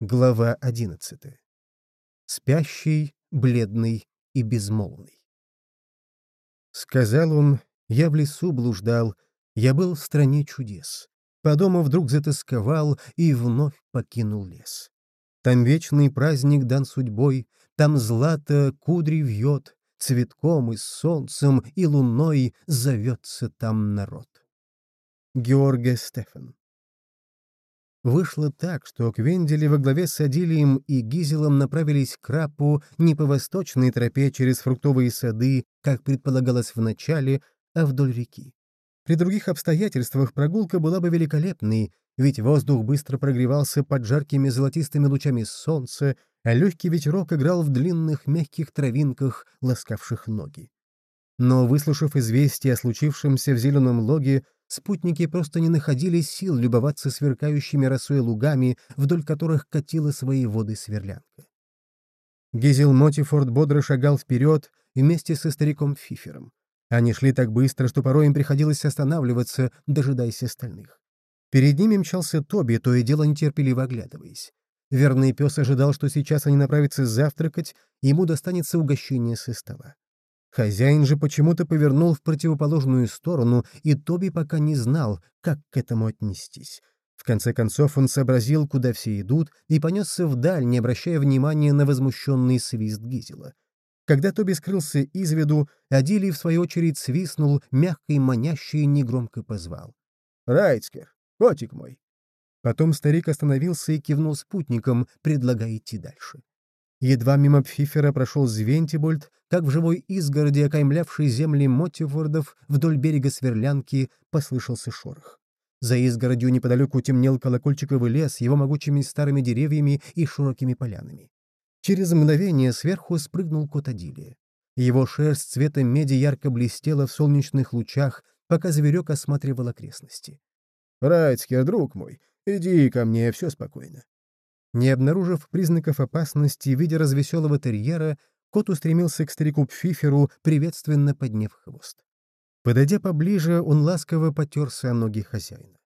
Глава одиннадцатая. Спящий, бледный и безмолвный. Сказал он, я в лесу блуждал, я был в стране чудес. По дому вдруг затасковал и вновь покинул лес. Там вечный праздник дан судьбой, там злато кудри вьет, цветком и солнцем и луной зовется там народ. Георгия Стефан Вышло так, что Квендели во главе с Адилием и Гизелом направились к Крапу не по восточной тропе через фруктовые сады, как предполагалось в начале, а вдоль реки. При других обстоятельствах прогулка была бы великолепной, ведь воздух быстро прогревался под жаркими золотистыми лучами солнца, а легкий ветерок играл в длинных мягких травинках, ласкавших ноги. Но, выслушав известие о случившемся в зеленом логе, спутники просто не находили сил любоваться сверкающими росой лугами, вдоль которых катила свои воды сверлянка. Гизел Мотифорд бодро шагал вперед вместе со стариком Фифером. Они шли так быстро, что порой им приходилось останавливаться, дожидаясь остальных. Перед ними мчался Тоби, то и дело нетерпеливо оглядываясь. Верный пес ожидал, что сейчас они направятся завтракать, и ему достанется угощение со стола. Хозяин же почему-то повернул в противоположную сторону, и Тоби пока не знал, как к этому отнестись. В конце концов он сообразил, куда все идут, и понесся вдаль, не обращая внимания на возмущенный свист Гизела. Когда Тоби скрылся из виду, Адилий, в свою очередь, свистнул, мягко и маняще и негромко позвал. «Райцкер, котик мой!» Потом старик остановился и кивнул спутником, предлагая идти дальше. Едва мимо Пфифера прошел Звентибольд, как в живой изгороди, окаймлявшей земли Мотивордов вдоль берега Сверлянки, послышался шорох. За изгородью неподалеку темнел колокольчиковый лес его могучими старыми деревьями и широкими полянами. Через мгновение сверху спрыгнул кот Адилия. Его шерсть цвета меди ярко блестела в солнечных лучах, пока зверек осматривал окрестности. «Райцкер, друг мой, иди ко мне, все спокойно». Не обнаружив признаков опасности, видя развеселого терьера, кот устремился к старику Пфиферу, приветственно подняв хвост. Подойдя поближе, он ласково потерся о ноги хозяина.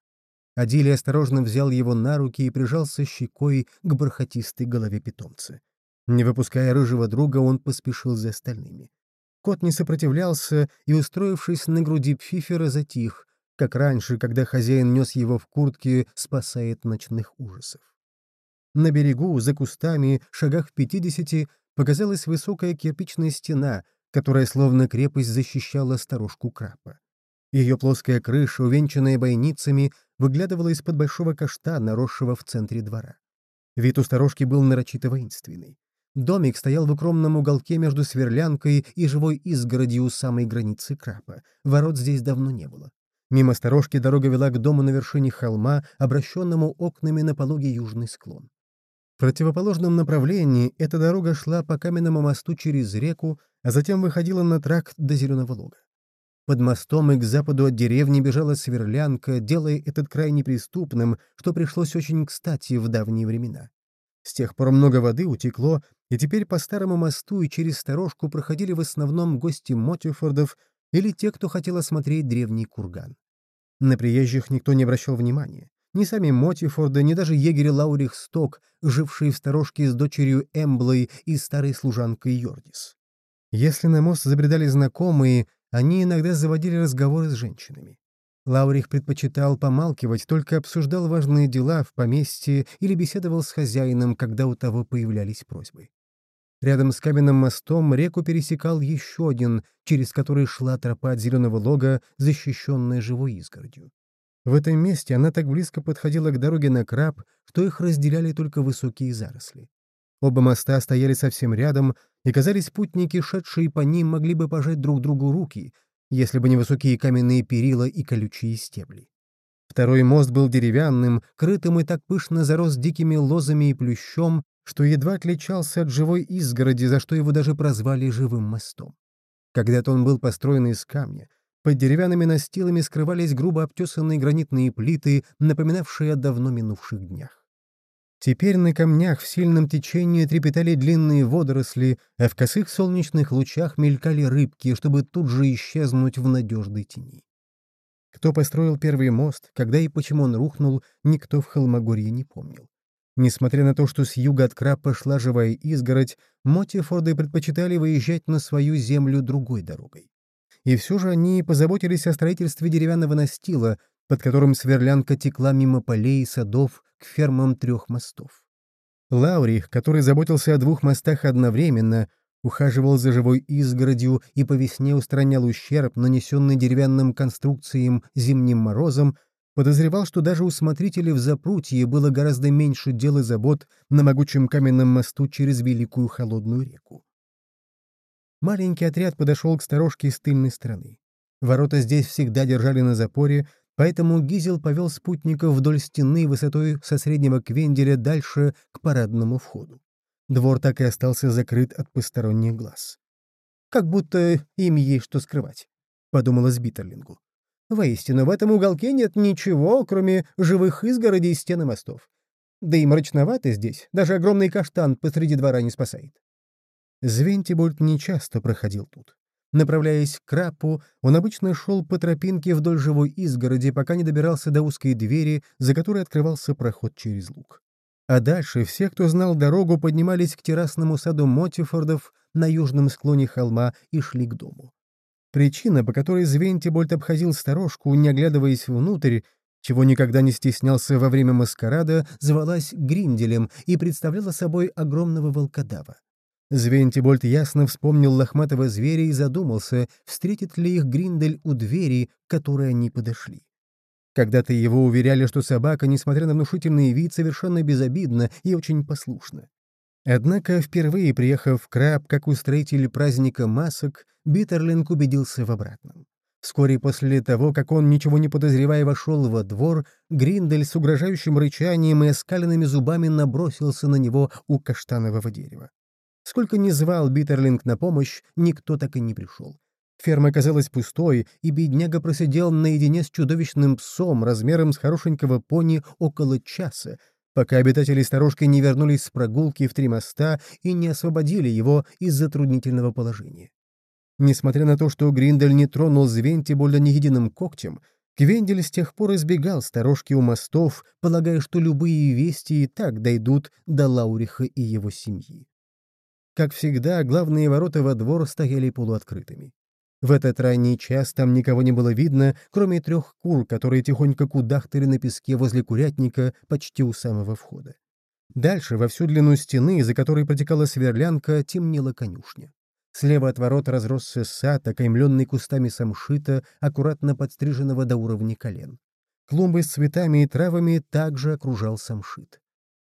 Адили осторожно взял его на руки и прижался щекой к бархатистой голове питомца. Не выпуская рыжего друга, он поспешил за остальными. Кот не сопротивлялся и, устроившись на груди Пфифера, затих, как раньше, когда хозяин нес его в куртке, спасает ночных ужасов. На берегу, за кустами, шагах в пятидесяти, показалась высокая кирпичная стена, которая словно крепость защищала старушку Крапа. Ее плоская крыша, увенчанная бойницами, выглядывала из-под большого каштана, росшего в центре двора. Вид у старушки был нарочито воинственный. Домик стоял в укромном уголке между сверлянкой и живой изгородью у самой границы Крапа. Ворот здесь давно не было. Мимо сторожки дорога вела к дому на вершине холма, обращенному окнами на пологий южный склон противоположном направлении эта дорога шла по каменному мосту через реку, а затем выходила на тракт до Зеленого луга. Под мостом и к западу от деревни бежала сверлянка, делая этот край неприступным, что пришлось очень кстати в давние времена. С тех пор много воды утекло, и теперь по старому мосту и через сторожку проходили в основном гости Мотюфордов или те, кто хотел осмотреть древний курган. На приезжих никто не обращал внимания. Ни сами Мотифорды, ни даже егерь Лаурих Сток, жившие в сторожке с дочерью Эмблой и старой служанкой Йордис. Если на мост забредали знакомые, они иногда заводили разговоры с женщинами. Лаурих предпочитал помалкивать, только обсуждал важные дела в поместье или беседовал с хозяином, когда у того появлялись просьбы. Рядом с каменным мостом реку пересекал еще один, через который шла тропа от зеленого лога, защищенная живой изгородью. В этом месте она так близко подходила к дороге на краб, что их разделяли только высокие заросли. Оба моста стояли совсем рядом, и, казались, путники, шедшие по ним, могли бы пожать друг другу руки, если бы не высокие каменные перила и колючие стебли. Второй мост был деревянным, крытым и так пышно зарос дикими лозами и плющом, что едва отличался от живой изгороди, за что его даже прозвали «живым мостом». Когда-то он был построен из камня, под деревянными настилами скрывались грубо обтесанные гранитные плиты, напоминавшие о давно минувших днях. Теперь на камнях в сильном течении трепетали длинные водоросли, а в косых солнечных лучах мелькали рыбки, чтобы тут же исчезнуть в надежной тени. Кто построил первый мост, когда и почему он рухнул, никто в Холмогорье не помнил. Несмотря на то, что с юга от Крапа шла живая изгородь, Мотифорды предпочитали выезжать на свою землю другой дорогой. И все же они позаботились о строительстве деревянного настила, под которым сверлянка текла мимо полей и садов к фермам трех мостов. Лаурих, который заботился о двух мостах одновременно, ухаживал за живой изгородью и по весне устранял ущерб, нанесенный деревянным конструкциям зимним морозом, подозревал, что даже у смотрителей в Запрутье было гораздо меньше дел и забот на могучем каменном мосту через Великую Холодную реку. Маленький отряд подошел к сторожке с тыльной стороны. Ворота здесь всегда держали на запоре, поэтому Гизел повел спутников вдоль стены высотой со среднего квенделя дальше к парадному входу. Двор так и остался закрыт от посторонних глаз. «Как будто им есть что скрывать», — подумала Битерлингу. «Воистину, в этом уголке нет ничего, кроме живых изгородей и стен и мостов. Да и мрачновато здесь, даже огромный каштан посреди двора не спасает». Звентибольд нечасто проходил тут. Направляясь к Крапу, он обычно шел по тропинке вдоль живой изгороди, пока не добирался до узкой двери, за которой открывался проход через луг. А дальше все, кто знал дорогу, поднимались к террасному саду Мотифордов на южном склоне холма и шли к дому. Причина, по которой Звентибольд обходил сторожку, не оглядываясь внутрь, чего никогда не стеснялся во время маскарада, звалась Гринделем и представляла собой огромного волкодава. Звентибольд ясно вспомнил лохматого зверя и задумался, встретит ли их Гриндель у двери, к которой они подошли. Когда-то его уверяли, что собака, несмотря на внушительный вид, совершенно безобидна и очень послушна. Однако, впервые приехав в Краб, как устроитель праздника масок, Биттерлинг убедился в обратном. Вскоре после того, как он, ничего не подозревая, вошел во двор, Гриндель с угрожающим рычанием и оскаленными зубами набросился на него у каштанового дерева. Сколько ни звал Биттерлинг на помощь, никто так и не пришел. Ферма казалась пустой, и бедняга просидел наедине с чудовищным псом размером с хорошенького пони около часа, пока обитатели сторожки не вернулись с прогулки в три моста и не освободили его из затруднительного положения. Несмотря на то, что Гриндель не тронул Звенти более ни единым когтем, Квендель с тех пор избегал сторожки у мостов, полагая, что любые вести и так дойдут до Лауриха и его семьи. Как всегда, главные ворота во двор стояли полуоткрытыми. В этот ранний час там никого не было видно, кроме трех кур, которые тихонько кудахтали на песке возле курятника почти у самого входа. Дальше, во всю длину стены, за которой протекала сверлянка, темнела конюшня. Слева от ворот разросся сад, окаймленный кустами самшита, аккуратно подстриженного до уровня колен. Клумбы с цветами и травами также окружал самшит.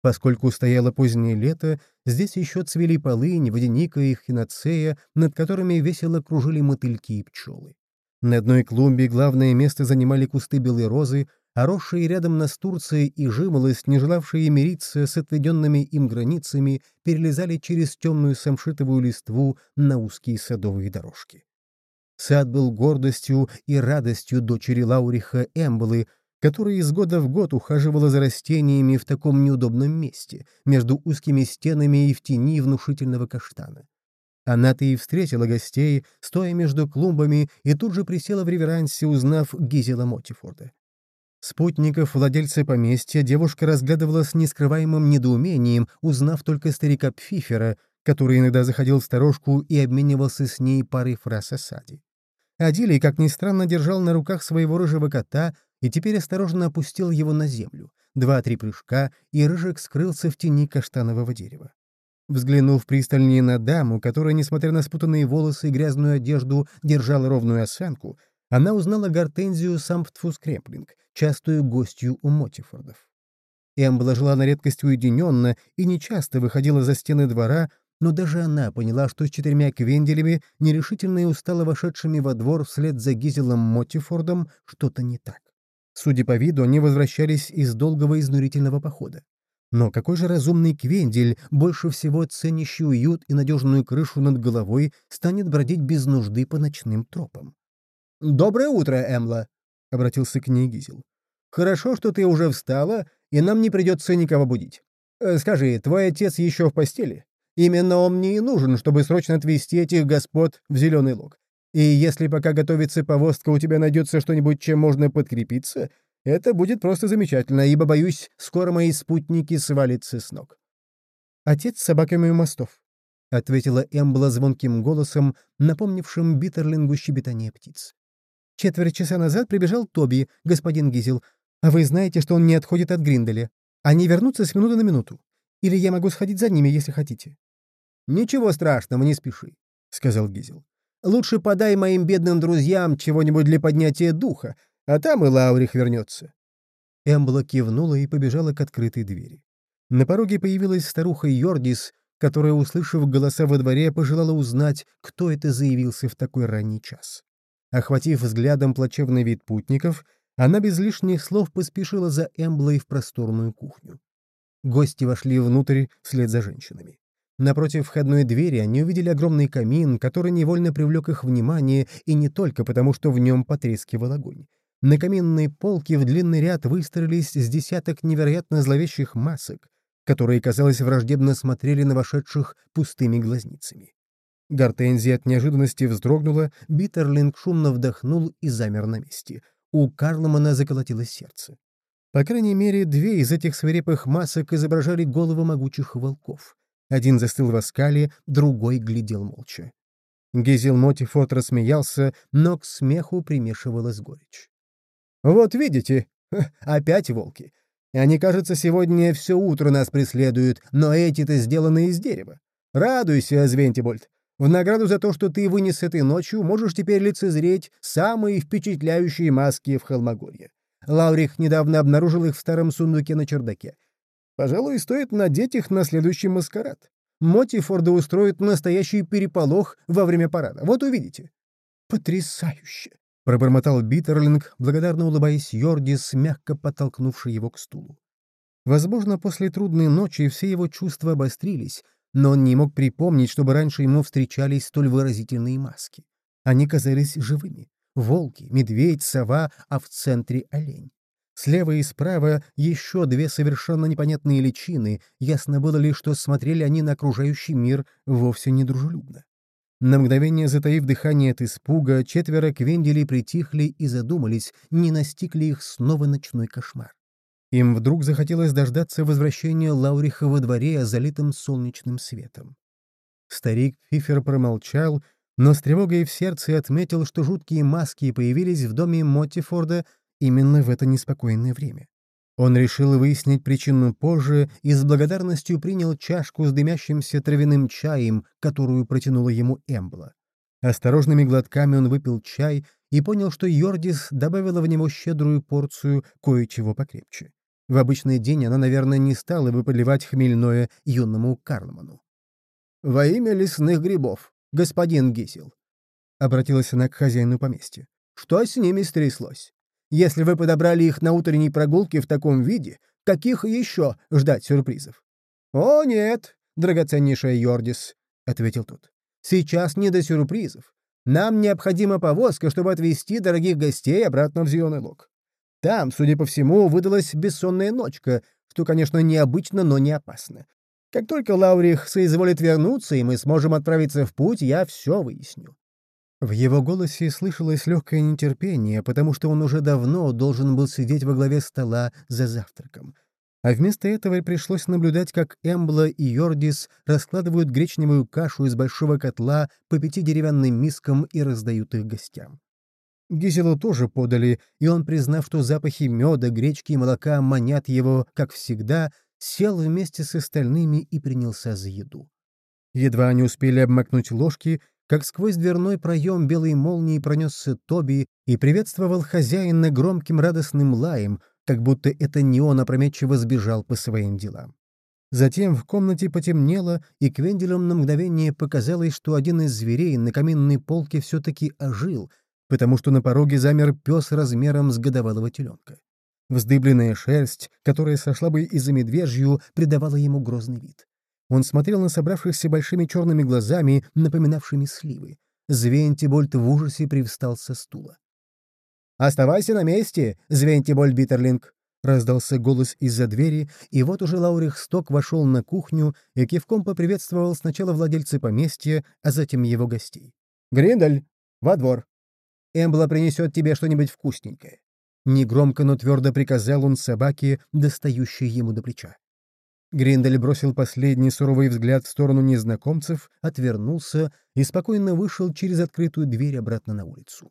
Поскольку стояло позднее лето, здесь еще цвели полынь, водяника и хиноцея, над которыми весело кружили мотыльки и пчелы. На одной клумбе главное место занимали кусты белой розы, а росшие рядом настурция и жимолость, не желавшие мириться с отведенными им границами, перелезали через темную самшитовую листву на узкие садовые дорожки. Сад был гордостью и радостью дочери Лауриха Эмблы, которая из года в год ухаживала за растениями в таком неудобном месте, между узкими стенами и в тени внушительного каштана. Она-то и встретила гостей, стоя между клумбами, и тут же присела в реверансе, узнав Гизела Мотифорда. Спутников владельца поместья девушка разглядывала с нескрываемым недоумением, узнав только старика Пфифера, который иногда заходил в сторожку и обменивался с ней парой фраз о саде. Адилий, как ни странно, держал на руках своего рыжего кота, и теперь осторожно опустил его на землю. Два-три прыжка, и рыжик скрылся в тени каштанового дерева. Взглянув пристальнее на даму, которая, несмотря на спутанные волосы и грязную одежду, держала ровную осанку, она узнала Гортензию Самптфус Кремплинг, частую гостью у Мотифордов. Эмбла жила на редкость уединенно и нечасто выходила за стены двора, но даже она поняла, что с четырьмя квенделями, нерешительно и устало вошедшими во двор вслед за Гизелом Мотифордом, что-то не так. Судя по виду, они возвращались из долгого изнурительного похода. Но какой же разумный Квендель, больше всего ценящий уют и надежную крышу над головой, станет бродить без нужды по ночным тропам? «Доброе утро, Эмла!» — обратился к ней Гизел. «Хорошо, что ты уже встала, и нам не придется никого будить. Э, скажи, твой отец еще в постели? Именно он мне и нужен, чтобы срочно отвезти этих господ в Зеленый Луг. И если пока готовится повозка, у тебя найдется что-нибудь, чем можно подкрепиться, Это будет просто замечательно, ибо, боюсь, скоро мои спутники свалятся с ног. «Отец с собаками у мостов», — ответила Эмбла звонким голосом, напомнившим Биттерлингу щебетание птиц. «Четверть часа назад прибежал Тоби, господин Гизел, а вы знаете, что он не отходит от Гринделя. Они вернутся с минуты на минуту. Или я могу сходить за ними, если хотите». «Ничего страшного, не спеши», — сказал Гизел. «Лучше подай моим бедным друзьям чего-нибудь для поднятия духа, а там и Лаурих вернется». Эмбла кивнула и побежала к открытой двери. На пороге появилась старуха Йордис, которая, услышав голоса во дворе, пожелала узнать, кто это заявился в такой ранний час. Охватив взглядом плачевный вид путников, она без лишних слов поспешила за Эмблой в просторную кухню. Гости вошли внутрь вслед за женщинами. Напротив входной двери они увидели огромный камин, который невольно привлек их внимание, и не только потому, что в нем потрескивал огонь. На каминной полке в длинный ряд выстроились с десяток невероятно зловещих масок, которые, казалось, враждебно смотрели на вошедших пустыми глазницами. Гортензия от неожиданности вздрогнула, Биттерлинг шумно вдохнул и замер на месте — у Карлмана заколотилось сердце. По крайней мере, две из этих свирепых масок изображали головы могучих волков. Один застыл в оскале, другой глядел молча. Гизел Мотифот рассмеялся, но к смеху примешивалась горечь. «Вот видите, опять волки. Они, кажется, сегодня все утро нас преследуют, но эти-то сделаны из дерева. Радуйся, Звентибольд. В награду за то, что ты вынес этой ночью, можешь теперь лицезреть самые впечатляющие маски в Холмогорье. Лаурих недавно обнаружил их в старом сундуке на чердаке. Пожалуй, стоит надеть их на следующий маскарад. Мотифорда устроит настоящий переполох во время парада. Вот увидите. Потрясающе! пробормотал Биттерлинг, благодарно улыбаясь Йордис, мягко подтолкнувший его к стулу. Возможно, после трудной ночи все его чувства обострились, но он не мог припомнить, чтобы раньше ему встречались столь выразительные маски. Они казались живыми. Волки, медведь, сова, а в центре — олень. Слева и справа еще две совершенно непонятные личины, ясно было ли, что смотрели они на окружающий мир вовсе недружелюбно. На мгновение затаив дыхание от испуга, четверо квенделей притихли и задумались, не настиг ли их снова ночной кошмар. Им вдруг захотелось дождаться возвращения Лауриха во дворе, залитым солнечным светом. Старик Фифер промолчал, но с тревогой в сердце отметил, что жуткие маски появились в доме Моттифорда именно в это неспокойное время. Он решил выяснить причину позже и с благодарностью принял чашку с дымящимся травяным чаем, которую протянула ему Эмбла. Осторожными глотками он выпил чай и понял, что Йордис добавила в него щедрую порцию кое-чего покрепче. В обычный день она, наверное, не стала бы поливать хмельное юному Карлману. «Во имя лесных грибов, господин Гисел», — обратилась она к хозяину поместья, — «что с ними стряслось? Если вы подобрали их на утренней прогулке в таком виде, каких еще ждать сюрпризов?» «О, нет, драгоценнейшая Йордис», — ответил тот. «Сейчас не до сюрпризов. Нам необходима повозка, чтобы отвезти дорогих гостей обратно в Зеленый Луг. Там, судя по всему, выдалась бессонная ночка, что, конечно, необычно, но не опасно. Как только Лаурих соизволит вернуться, и мы сможем отправиться в путь, я все выясню». В его голосе слышалось легкое нетерпение, потому что он уже давно должен был сидеть во главе стола за завтраком. А вместо этого пришлось наблюдать, как Эмбла и Йордис раскладывают гречневую кашу из большого котла по пяти деревянным мискам и раздают их гостям. Гизелу тоже подали, и он, признав, что запахи меда, гречки и молока манят его, как всегда, сел вместе с остальными и принялся за еду. Едва они успели обмакнуть ложки, как сквозь дверной проем белой молнии пронесся Тоби и приветствовал хозяина громким радостным лаем, как будто это не он опрометчиво сбежал по своим делам. Затем в комнате потемнело, и Квенделем на мгновение показалось, что один из зверей на каминной полке все-таки ожил — потому что на пороге замер пес размером с годовалого теленка. Вздыбленная шерсть, которая сошла бы из-за медвежью, придавала ему грозный вид. Он смотрел на собравшихся большими черными глазами, напоминавшими сливы. Звентибольд в ужасе привстал со стула. «Оставайся на месте, Звентибольд Биттерлинг!» — раздался голос из-за двери, и вот уже Лаурих Сток вошел на кухню и кивком поприветствовал сначала владельца поместья, а затем его гостей. «Гриндель, во двор!» Эмбла принесет тебе что-нибудь вкусненькое. Негромко, но твердо приказал он собаке, достающей ему до плеча. Гриндель бросил последний суровый взгляд в сторону незнакомцев, отвернулся и спокойно вышел через открытую дверь обратно на улицу.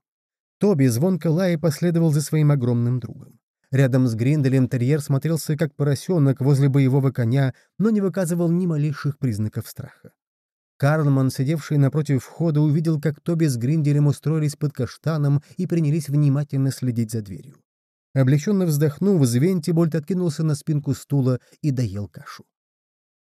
Тоби звонко лая последовал за своим огромным другом. Рядом с Гринделем терьер смотрелся как поросенок возле боевого коня, но не выказывал ни малейших признаков страха. Карлман, сидевший напротив входа, увидел, как Тоби с Гринделем устроились под каштаном и принялись внимательно следить за дверью. Облегченно вздохнув, Звентибольд откинулся на спинку стула и доел кашу.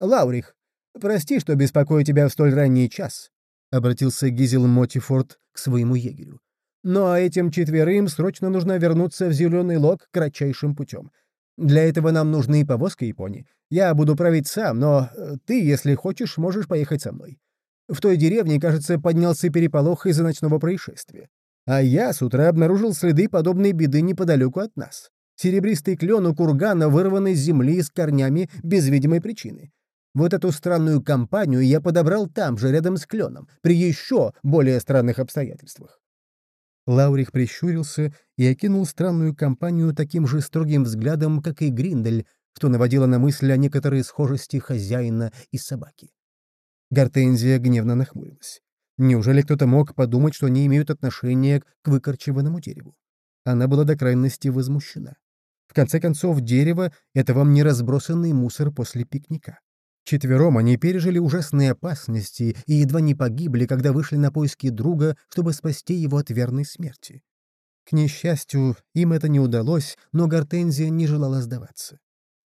«Лаурих, прости, что беспокою тебя в столь ранний час», — обратился Гизел Мотифорд к своему егерю. «Но этим четверым срочно нужно вернуться в Зеленый Лог кратчайшим путем. Для этого нам нужны повозка и пони. Я буду править сам, но э, ты, если хочешь, можешь поехать со мной. В той деревне, кажется, поднялся переполох из-за ночного происшествия. А я с утра обнаружил следы подобной беды неподалеку от нас. Серебристый клен у кургана, вырванный с земли с корнями без видимой причины. Вот эту странную компанию я подобрал там же, рядом с кленом, при еще более странных обстоятельствах. Лаурих прищурился и окинул странную компанию таким же строгим взглядом, как и Гриндель, что наводило на мысль о некоторой схожести хозяина и собаки. Гортензия гневно нахмурилась. Неужели кто-то мог подумать, что они имеют отношение к выкорчеванному дереву? Она была до крайности возмущена. В конце концов, дерево — это вам не разбросанный мусор после пикника. Четвером они пережили ужасные опасности и едва не погибли, когда вышли на поиски друга, чтобы спасти его от верной смерти. К несчастью, им это не удалось, но Гортензия не желала сдаваться.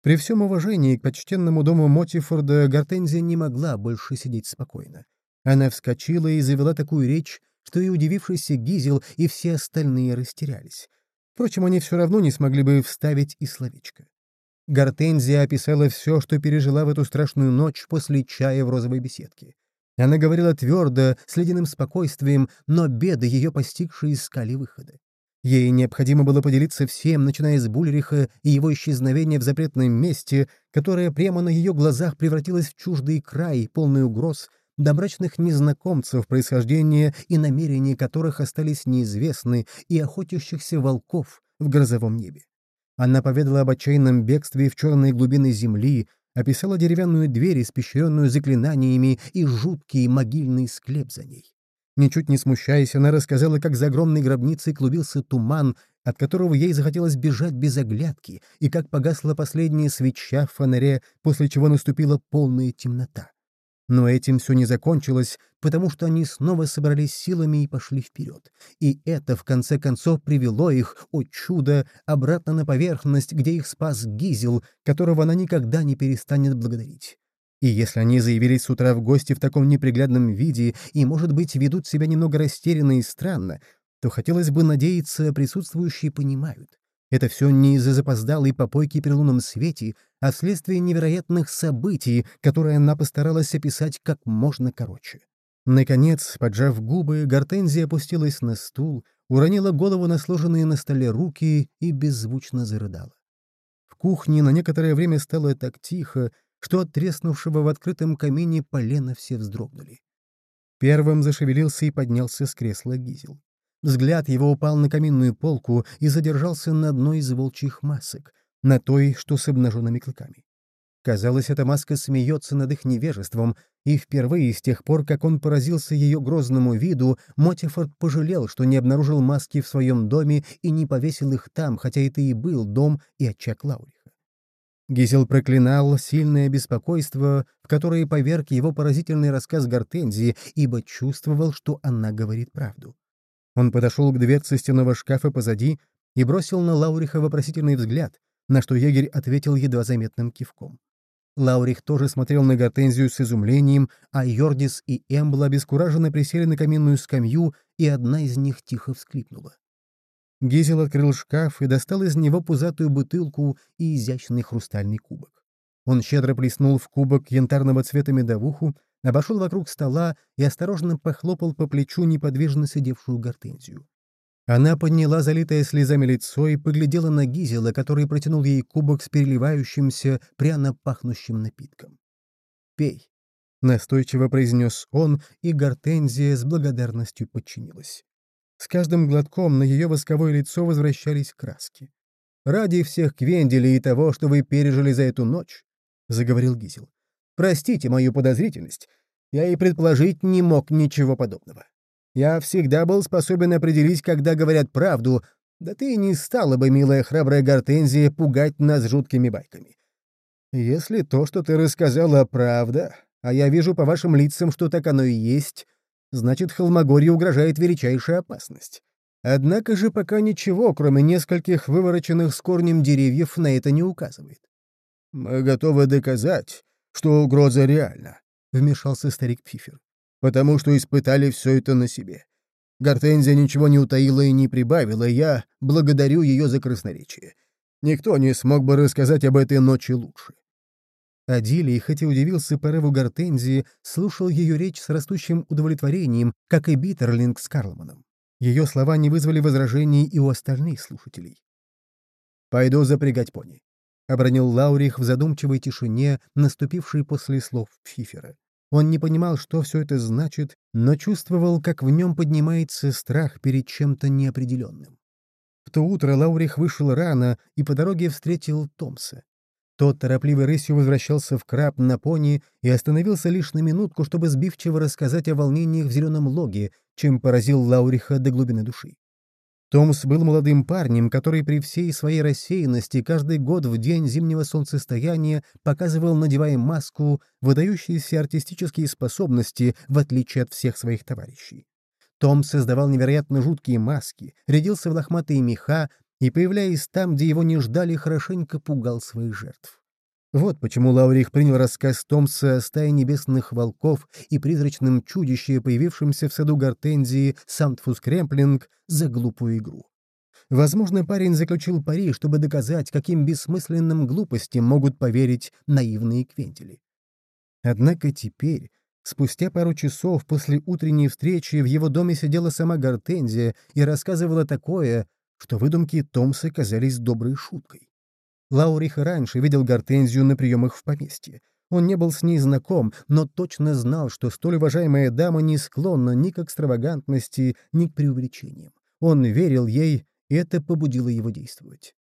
При всем уважении к почтенному дому Мотифорда Гортензия не могла больше сидеть спокойно. Она вскочила и завела такую речь, что и удивившийся Гизел, и все остальные растерялись. Впрочем, они все равно не смогли бы вставить и словечко. Гортензия описала все, что пережила в эту страшную ночь после чая в розовой беседке. Она говорила твердо, с ледяным спокойствием, но беды, ее постигшие, искали выхода. Ей необходимо было поделиться всем, начиная с Бульриха и его исчезновения в запретном месте, которое прямо на ее глазах превратилось в чуждый край, полный угроз, добрачных незнакомцев, происхождения и намерения которых остались неизвестны, и охотящихся волков в грозовом небе. Она поведала об отчаянном бегстве в черные глубины земли, описала деревянную дверь, испещренную заклинаниями, и жуткий могильный склеп за ней. Ничуть не смущаясь, она рассказала, как за огромной гробницей клубился туман, от которого ей захотелось бежать без оглядки, и как погасла последняя свеча в фонаре, после чего наступила полная темнота. Но этим все не закончилось, потому что они снова собрались силами и пошли вперед. И это, в конце концов, привело их, о чудо, обратно на поверхность, где их спас Гизел, которого она никогда не перестанет благодарить. И если они заявились с утра в гости в таком неприглядном виде и, может быть, ведут себя немного растерянно и странно, то хотелось бы надеяться, присутствующие понимают. Это все не из-за запоздалой попойки при лунном свете, а следствие невероятных событий, которые она постаралась описать как можно короче. Наконец, поджав губы, Гортензия опустилась на стул, уронила голову на сложенные на столе руки и беззвучно зарыдала. В кухне на некоторое время стало так тихо, что от треснувшего в открытом камине полена все вздрогнули. Первым зашевелился и поднялся с кресла Гизел. Взгляд его упал на каминную полку и задержался на одной из волчьих масок, на той, что с обнаженными клыками. Казалось, эта маска смеется над их невежеством, и впервые с тех пор, как он поразился ее грозному виду, Мотифорд пожалел, что не обнаружил маски в своем доме и не повесил их там, хотя это и был дом и очаг Лауриха. Гизел проклинал сильное беспокойство, в которое поверг его поразительный рассказ Гортензии, ибо чувствовал, что она говорит правду. Он подошел к дверце стенного шкафа позади и бросил на Лауриха вопросительный взгляд, на что егерь ответил едва заметным кивком. Лаурих тоже смотрел на Гортензию с изумлением, а Йордис и Эмбла обескураженно присели на каминную скамью, и одна из них тихо всклипнула. Гизел открыл шкаф и достал из него пузатую бутылку и изящный хрустальный кубок. Он щедро плеснул в кубок янтарного цвета медовуху, обошел вокруг стола и осторожно похлопал по плечу неподвижно сидевшую гортензию. Она подняла залитое слезами лицо и поглядела на Гизела, который протянул ей кубок с переливающимся, пряно пахнущим напитком. «Пей», — настойчиво произнес он, и гортензия с благодарностью подчинилась. С каждым глотком на ее восковое лицо возвращались краски. «Ради всех Квенделей и того, что вы пережили за эту ночь», — заговорил Гизел. «Простите мою подозрительность. Я и предположить не мог ничего подобного. Я всегда был способен определить, когда говорят правду, да ты не стала бы, милая храбрая Гортензия, пугать нас жуткими байками. Если то, что ты рассказала, правда, а я вижу по вашим лицам, что так оно и есть, значит, Холмогорье угрожает величайшая опасность. Однако же пока ничего, кроме нескольких вывороченных с корнем деревьев, на это не указывает. «Мы готовы доказать, что угроза реальна», — вмешался старик Пфифер, «потому что испытали все это на себе. Гортензия ничего не утаила и не прибавила, я благодарю ее за красноречие. Никто не смог бы рассказать об этой ночи лучше. Адилий, хоть и удивился порыву Гортензии, слушал ее речь с растущим удовлетворением, как и Биттерлинг с Карлманом. Ее слова не вызвали возражений и у остальных слушателей. «Пойду запрягать пони», — обронил Лаурих в задумчивой тишине, наступившей после слов Фифера. Он не понимал, что все это значит, но чувствовал, как в нем поднимается страх перед чем-то неопределенным. В то утро Лаурих вышел рано и по дороге встретил Томса. Тот торопливой рысью возвращался в краб на пони и остановился лишь на минутку, чтобы сбивчиво рассказать о волнениях в зеленом логе, чем поразил Лауриха до глубины души. Томс был молодым парнем, который при всей своей рассеянности каждый год в день зимнего солнцестояния показывал, надевая маску, выдающиеся артистические способности, в отличие от всех своих товарищей. Том создавал невероятно жуткие маски, рядился в лохматые меха, и, появляясь там, где его не ждали, хорошенько пугал своих жертв. Вот почему Лаурих принял рассказ Томса о стае небесных волков и призрачном чудище, появившемся в саду Гортензии Самтфус Кремплинг, за глупую игру. Возможно, парень заключил пари, чтобы доказать, каким бессмысленным глупостям могут поверить наивные квентели. Однако теперь, спустя пару часов после утренней встречи, в его доме сидела сама Гортензия и рассказывала такое, что выдумки Томса казались доброй шуткой. Лаурих раньше видел Гортензию на приемах в поместье. Он не был с ней знаком, но точно знал, что столь уважаемая дама не склонна ни к экстравагантности, ни к преувеличениям. Он верил ей, и это побудило его действовать.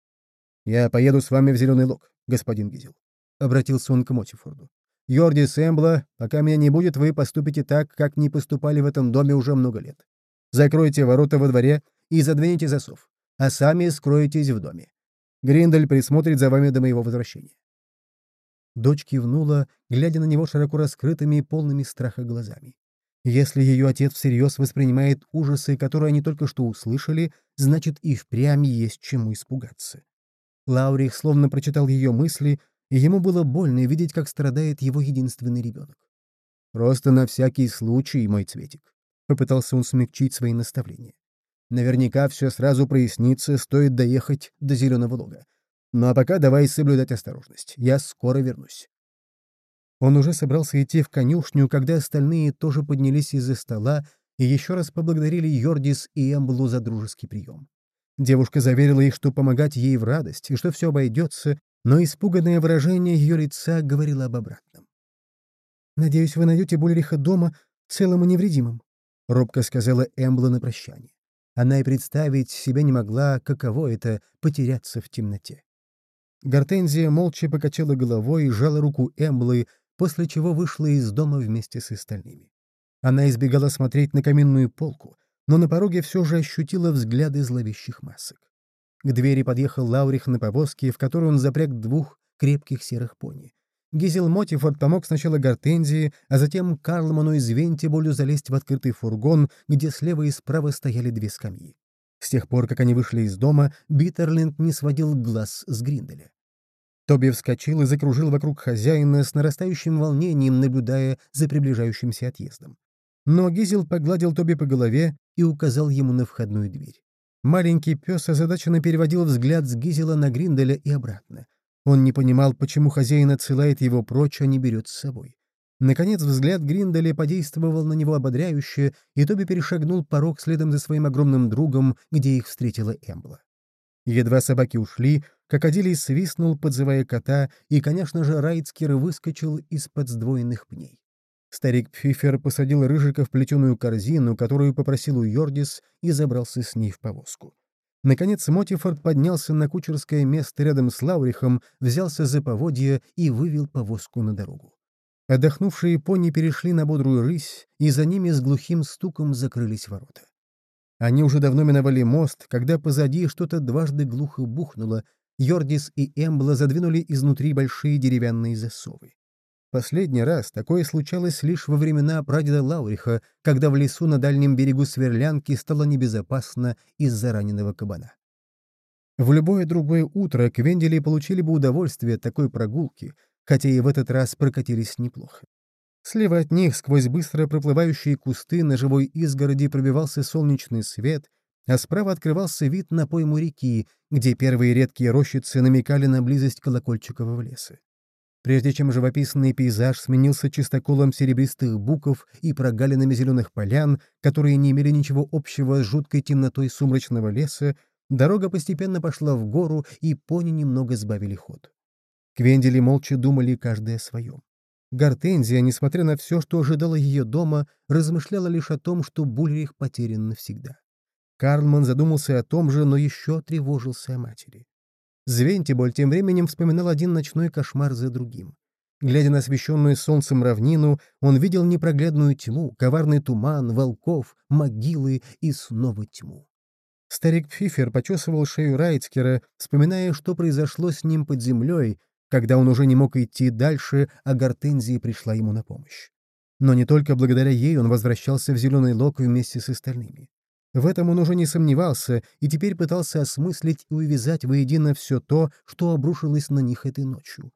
«Я поеду с вами в Зеленый Лог, господин Гизел», — обратился он к Мотифорду. «Йорди Сэмбла, пока меня не будет, вы поступите так, как не поступали в этом доме уже много лет. Закройте ворота во дворе и задвините засов а сами скроетесь в доме. Гриндель присмотрит за вами до моего возвращения». Дочь кивнула, глядя на него широко раскрытыми и полными страха глазами. Если ее отец всерьез воспринимает ужасы, которые они только что услышали, значит и впрямь есть чему испугаться. Лаурих словно прочитал ее мысли, и ему было больно видеть, как страдает его единственный ребенок. «Просто на всякий случай, мой цветик», — попытался он смягчить свои наставления. Наверняка все сразу прояснится, стоит доехать до Зеленого луга. Ну а пока давай соблюдать осторожность. Я скоро вернусь. Он уже собрался идти в конюшню, когда остальные тоже поднялись из-за стола и еще раз поблагодарили Йордис и Эмблу за дружеский прием. Девушка заверила их, что помогать ей в радость и что все обойдется, но испуганное выражение ее лица говорило об обратном. «Надеюсь, вы найдете Бульриха дома целым и невредимым», — робко сказала Эмбла на прощание. Она и представить себе не могла, каково это — потеряться в темноте. Гортензия молча покачала головой и сжала руку Эмблы, после чего вышла из дома вместе с остальными. Она избегала смотреть на каминную полку, но на пороге все же ощутила взгляды зловещих масок. К двери подъехал Лаурих на повозке, в которой он запряг двух крепких серых пони. Гизел Мотифорд помог сначала Гортензии, а затем Карлману из Вентиболю залезть в открытый фургон, где слева и справа стояли две скамьи. С тех пор, как они вышли из дома, Биттерлинд не сводил глаз с Гринделя. Тоби вскочил и закружил вокруг хозяина с нарастающим волнением, наблюдая за приближающимся отъездом. Но Гизел погладил Тоби по голове и указал ему на входную дверь. Маленький пес озадаченно переводил взгляд с Гизела на Гринделя и обратно. Он не понимал, почему хозяин отсылает его прочь, а не берет с собой. Наконец взгляд Гринделя подействовал на него ободряюще, и Тоби перешагнул порог следом за своим огромным другом, где их встретила Эмбла. Едва собаки ушли, крокодилий свистнул, подзывая кота, и, конечно же, Райцкер выскочил из-под сдвоенных пней. Старик Пфифер посадил Рыжика в плетеную корзину, которую попросил у Йордис, и забрался с ней в повозку. Наконец Мотифорд поднялся на кучерское место рядом с Лаурихом, взялся за поводья и вывел повозку на дорогу. Отдохнувшие пони перешли на бодрую рысь, и за ними с глухим стуком закрылись ворота. Они уже давно миновали мост, когда позади что-то дважды глухо бухнуло, Йордис и Эмбла задвинули изнутри большие деревянные засовы. Последний раз такое случалось лишь во времена прадеда Лауриха, когда в лесу на дальнем берегу Сверлянки стало небезопасно из-за раненого кабана. В любое другое утро Квендели получили бы удовольствие от такой прогулки, хотя и в этот раз прокатились неплохо. Слева от них, сквозь быстро проплывающие кусты, на живой изгороди пробивался солнечный свет, а справа открывался вид на пойму реки, где первые редкие рощицы намекали на близость колокольчикового леса. Прежде чем живописный пейзаж сменился чистоколом серебристых буков и прогалинами зеленых полян, которые не имели ничего общего с жуткой темнотой сумрачного леса, дорога постепенно пошла в гору, и пони немного сбавили ход. Квендели молча думали каждый о своем. Гортензия, несмотря на все, что ожидало ее дома, размышляла лишь о том, что Бульрих потерян навсегда. Карлман задумался о том же, но еще тревожился о матери. Звентиболь тем временем вспоминал один ночной кошмар за другим. Глядя на освещенную солнцем равнину, он видел непроглядную тьму, коварный туман, волков, могилы и снова тьму. Старик Пфифер почесывал шею Райцкера, вспоминая, что произошло с ним под землей, когда он уже не мог идти дальше, а Гортензия пришла ему на помощь. Но не только благодаря ей он возвращался в Зеленый Лог вместе с остальными. В этом он уже не сомневался и теперь пытался осмыслить и увязать воедино все то, что обрушилось на них этой ночью.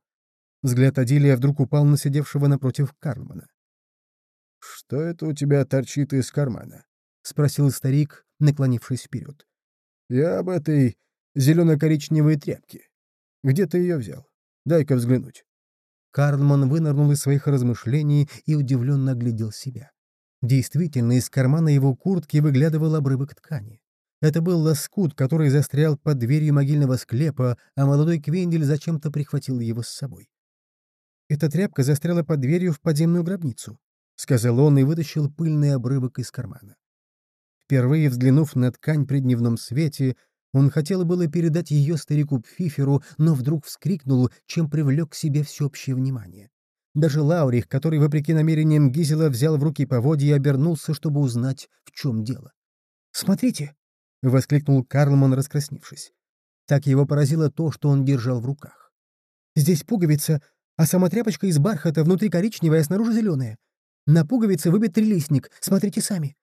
Взгляд Адилия вдруг упал на сидевшего напротив Карлмана. «Что это у тебя торчит из кармана?» — спросил старик, наклонившись вперед. «Я об этой зелено-коричневой тряпке. Где ты ее взял? Дай-ка взглянуть». Карлман вынырнул из своих размышлений и удивленно оглядел себя. Действительно, из кармана его куртки выглядывал обрывок ткани. Это был лоскут, который застрял под дверью могильного склепа, а молодой Квендель зачем-то прихватил его с собой. «Эта тряпка застряла под дверью в подземную гробницу», — сказал он и вытащил пыльный обрывок из кармана. Впервые взглянув на ткань при дневном свете, он хотел было передать ее старику Пфиферу, но вдруг вскрикнул, чем привлек к себе всеобщее внимание. Даже Лаурих, который, вопреки намерениям Гизела, взял в руки поводья и обернулся, чтобы узнать, в чем дело. «Смотрите!» — воскликнул Карлман, раскрасневшись. Так его поразило то, что он держал в руках. «Здесь пуговица, а сама тряпочка из бархата, внутри коричневая, а снаружи зеленая. На пуговице выбит трилистник, смотрите сами.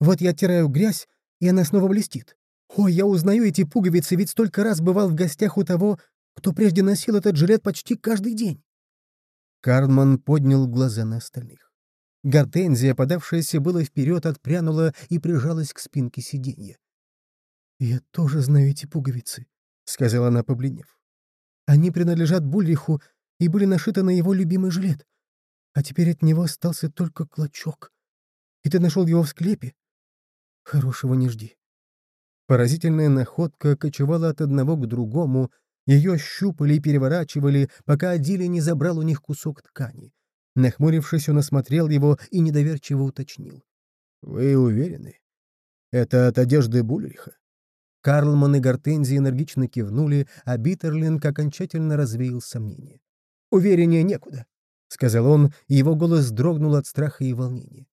Вот я оттираю грязь, и она снова блестит. Ой, я узнаю эти пуговицы, ведь столько раз бывал в гостях у того, кто прежде носил этот жилет почти каждый день. Карлман поднял глаза на остальных. Гортензия, подавшаяся было вперед, отпрянула и прижалась к спинке сиденья. «Я тоже знаю эти пуговицы», — сказала она, побледнев. «Они принадлежат Бульриху и были нашиты на его любимый жилет. А теперь от него остался только клочок. И ты нашел его в склепе? Хорошего не жди». Поразительная находка кочевала от одного к другому, ее щупали и переворачивали, пока Адили не забрал у них кусок ткани. Нахмурившись, он осмотрел его и недоверчиво уточнил. «Вы уверены? Это от одежды Бульриха?» Карлман и Гортензи энергично кивнули, а Биттерлинг окончательно развеял сомнения. «Увереннее некуда», — сказал он, и его голос дрогнул от страха и волнения.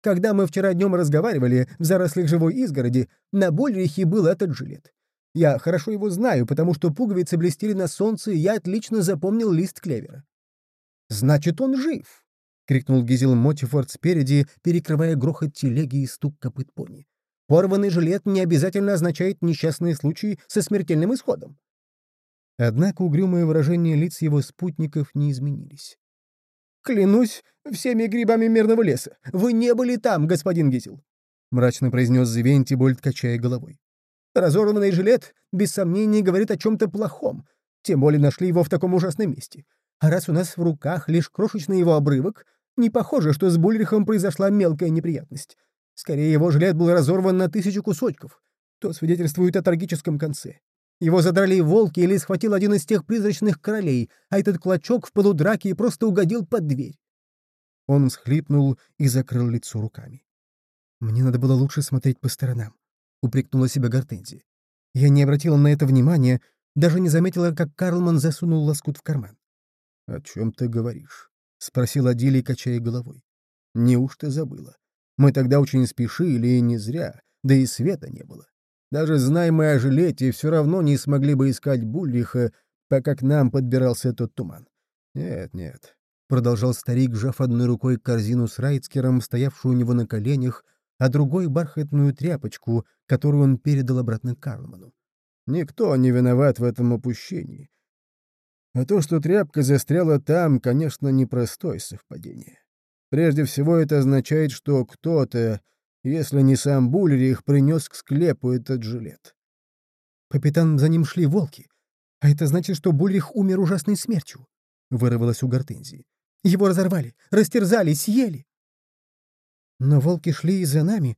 «Когда мы вчера днем разговаривали в зарослях живой изгороди, на Бульрихе был этот жилет. Я хорошо его знаю, потому что пуговицы блестели на солнце, и я отлично запомнил лист клевера. «Значит, он жив!» — крикнул Гизел Мотифорд спереди, перекрывая грохот телеги и стук копыт пони. «Порванный жилет не обязательно означает несчастный случай со смертельным исходом». Однако угрюмые выражения лиц его спутников не изменились. «Клянусь всеми грибами мирного леса, вы не были там, господин Гизел!» — мрачно произнес Зевентибольд, качая головой. Разорванный жилет, без сомнений, говорит о чем-то плохом. Тем более нашли его в таком ужасном месте. А раз у нас в руках лишь крошечный его обрывок, не похоже, что с Бульрихом произошла мелкая неприятность. Скорее, его жилет был разорван на тысячу кусочков. То свидетельствует о трагическом конце. Его задрали волки или схватил один из тех призрачных королей, а этот клочок в полудраке просто угодил под дверь. Он всхлипнул и закрыл лицо руками. «Мне надо было лучше смотреть по сторонам», — упрекнула себя Гортензия. Я не обратила на это внимания, даже не заметила, как Карлман засунул лоскут в карман. «О чем ты говоришь?» — спросил Адилий, качая головой. «Неужто забыла? Мы тогда очень спешили, и не зря, да и света не было. Даже зная мы о жилете, все равно не смогли бы искать Буллиха, пока к нам подбирался тот туман. Нет, нет, — продолжал старик, сжав одной рукой корзину с райцкером, стоявшую у него на коленях, а другой — бархатную тряпочку, которую он передал обратно Карлману. Никто не виноват в этом опущении. А то, что тряпка застряла там, конечно, непростое совпадение. Прежде всего, это означает, что кто-то, если не сам Буллерих, принес к склепу этот жилет. Капитан, за ним шли волки. А это значит, что Буллерих умер ужасной смертью, — вырвалось у Гортензии. Его разорвали, растерзали, съели. Но волки шли и за нами,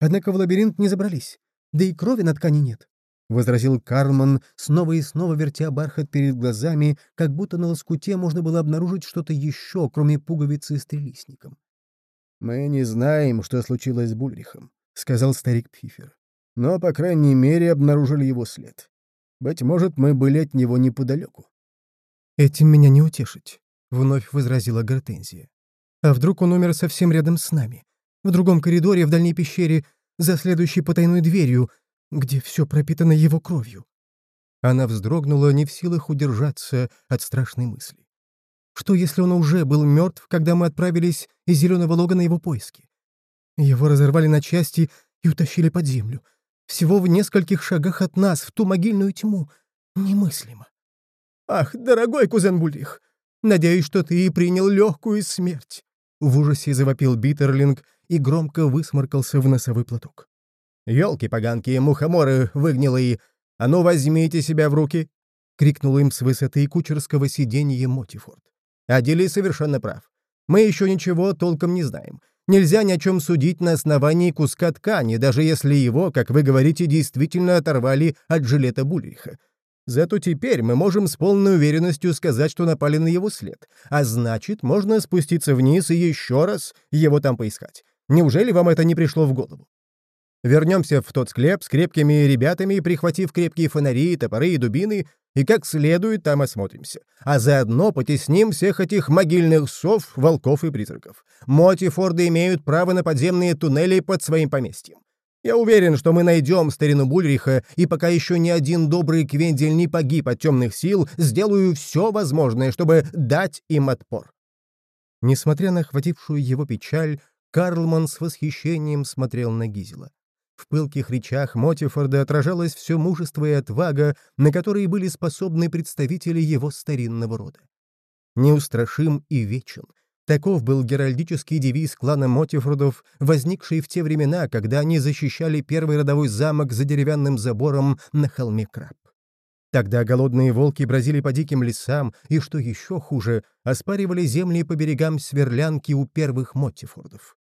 однако в лабиринт не забрались, да и крови на ткани нет. — возразил Карлман, снова и снова вертя бархат перед глазами, как будто на лоскуте можно было обнаружить что-то еще, кроме пуговицы с трелистником. «Мы не знаем, что случилось с Бульрихом», — сказал старик Пфифер. «Но, по крайней мере, обнаружили его след. Быть может, мы были от него неподалеку». «Этим меня не утешить», — вновь возразила Гортензия. «А вдруг он умер совсем рядом с нами? В другом коридоре, в дальней пещере, за следующей потайной дверью, где все пропитано его кровью. Она вздрогнула, не в силах удержаться от страшной мысли. Что, если он уже был мертв, когда мы отправились из Зеленого Лога на его поиски? Его разорвали на части и утащили под землю. Всего в нескольких шагах от нас, в ту могильную тьму. Немыслимо. «Ах, дорогой кузен Бульрих, надеюсь, что ты принял легкую смерть!» В ужасе завопил Биттерлинг и громко высморкался в носовой платок. «Елки-поганки, мухоморы выгнилые! А ну, возьмите себя в руки!» — крикнул им с высоты кучерского сиденья Мотифорд. «Адели совершенно прав. Мы еще ничего толком не знаем. Нельзя ни о чем судить на основании куска ткани, даже если его, как вы говорите, действительно оторвали от жилета Бульриха. Зато теперь мы можем с полной уверенностью сказать, что напали на его след. А значит, можно спуститься вниз и еще раз его там поискать. Неужели вам это не пришло в голову? Вернемся в тот склеп с крепкими ребятами, прихватив крепкие фонари, топоры и дубины, и как следует там осмотримся. А заодно потесним всех этих могильных сов, волков и призраков. Мотифорды имеют право на подземные туннели под своим поместьем. Я уверен, что мы найдем старину Бульриха, и пока еще ни один добрый Квендель не погиб от темных сил, сделаю все возможное, чтобы дать им отпор». Несмотря на охватившую его печаль, Карлман с восхищением смотрел на Гизела. В пылких речах Мотифорда отражалось все мужество и отвага, на которые были способны представители его старинного рода. Неустрашим и вечен. Таков был геральдический девиз клана Мотифордов, возникший в те времена, когда они защищали первый родовой замок за деревянным забором на холме Краб. Тогда голодные волки бродили по диким лесам и, что еще хуже, оспаривали земли по берегам сверлянки у первых Мотифордов.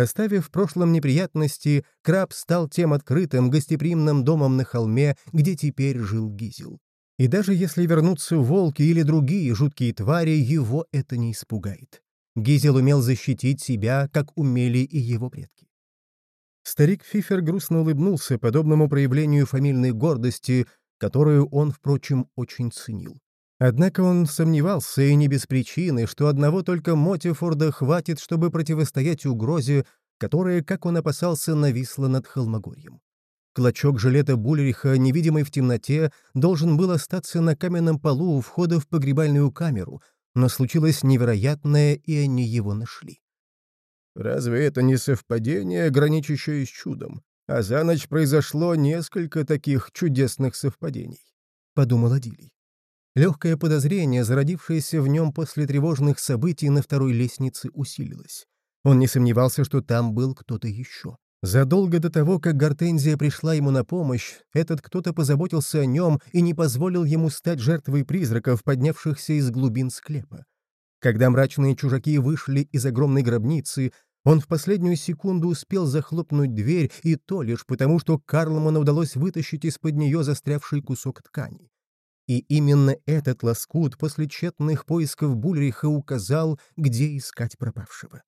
Оставив в прошлом неприятности, Краб стал тем открытым, гостеприимным домом на холме, где теперь жил Гизел. И даже если вернутся волки или другие жуткие твари, его это не испугает. Гизел умел защитить себя, как умели и его предки. Старик Фифер грустно улыбнулся подобному проявлению фамильной гордости, которую он, впрочем, очень ценил. Однако он сомневался, и не без причины, что одного только Мотифорда хватит, чтобы противостоять угрозе, которая, как он опасался, нависла над Холмогорьем. Клочок жилета Булериха, невидимый в темноте, должен был остаться на каменном полу у входа в погребальную камеру, но случилось невероятное, и они его нашли. «Разве это не совпадение, граничащее с чудом? А за ночь произошло несколько таких чудесных совпадений», — подумал Адилий. Легкое подозрение, зародившееся в нем после тревожных событий на второй лестнице, усилилось. Он не сомневался, что там был кто-то еще. Задолго до того, как Гортензия пришла ему на помощь, этот кто-то позаботился о нем и не позволил ему стать жертвой призраков, поднявшихся из глубин склепа. Когда мрачные чужаки вышли из огромной гробницы, он в последнюю секунду успел захлопнуть дверь, и то лишь потому, что Карлману удалось вытащить из-под нее застрявший кусок ткани. И именно этот лоскут после тщетных поисков Бульриха указал, где искать пропавшего.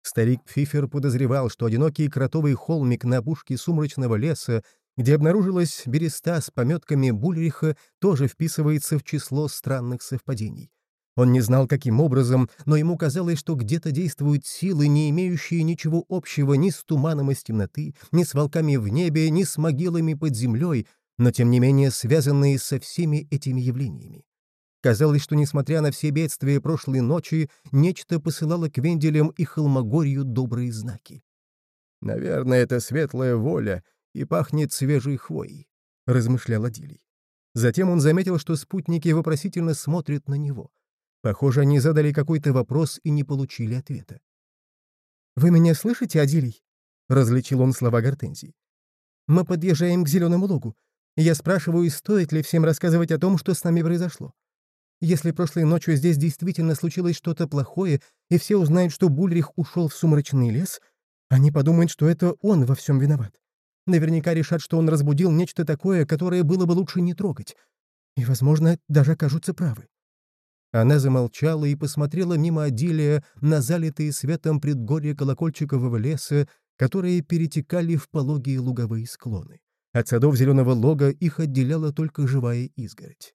Старик Фифер подозревал, что одинокий кротовый холмик на опушке сумрачного леса, где обнаружилась береста с пометками Бульриха, тоже вписывается в число странных совпадений. Он не знал, каким образом, но ему казалось, что где-то действуют силы, не имеющие ничего общего ни с туманом из темноты, ни с волками в небе, ни с могилами под землей, но тем не менее связанные со всеми этими явлениями. Казалось, что, несмотря на все бедствия прошлой ночи, нечто посылало к Венделям и Холмогорью добрые знаки. «Наверное, это светлая воля и пахнет свежей хвоей», — размышлял Адилий. Затем он заметил, что спутники вопросительно смотрят на него. Похоже, они задали какой-то вопрос и не получили ответа. «Вы меня слышите, Адилий?» — различил он слова Гортензии. «Мы подъезжаем к зеленому логу. Я спрашиваю, стоит ли всем рассказывать о том, что с нами произошло. Если прошлой ночью здесь действительно случилось что-то плохое, и все узнают, что Бульрих ушел в сумрачный лес, они подумают, что это он во всем виноват. Наверняка решат, что он разбудил нечто такое, которое было бы лучше не трогать. И, возможно, даже окажутся правы. Она замолчала и посмотрела мимо Адилия на залитые светом предгорья колокольчикового леса, которые перетекали в пологие луговые склоны. От садов зеленого лога их отделяла только живая изгородь.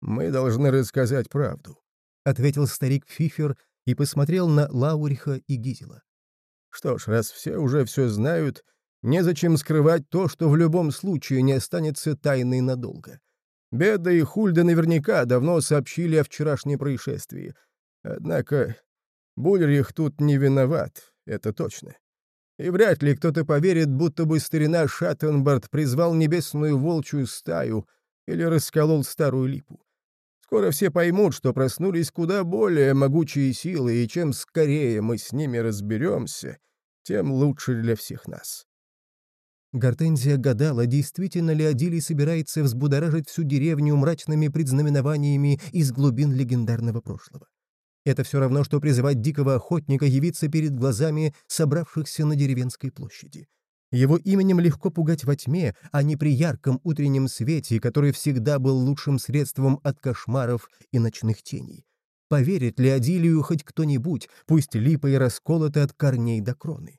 «Мы должны рассказать правду», — ответил старик Фифер и посмотрел на Лауриха и Гизела. «Что ж, раз все уже все знают, незачем скрывать то, что в любом случае не останется тайной надолго. Беда и Хульда наверняка давно сообщили о вчерашнем происшествии. Однако Бульрих тут не виноват, это точно. И вряд ли кто-то поверит, будто бы старина Шаттенбард призвал небесную волчью стаю или расколол старую липу. Скоро все поймут, что проснулись куда более могучие силы, и чем скорее мы с ними разберемся, тем лучше для всех нас. Гортензия гадала, действительно ли Адилий собирается взбудоражить всю деревню мрачными предзнаменованиями из глубин легендарного прошлого. Это все равно, что призывать дикого охотника явиться перед глазами собравшихся на деревенской площади. Его именем легко пугать во тьме, а не при ярком утреннем свете, который всегда был лучшим средством от кошмаров и ночных теней. Поверит ли Адилию хоть кто-нибудь, пусть липа и расколоты от корней до кроны?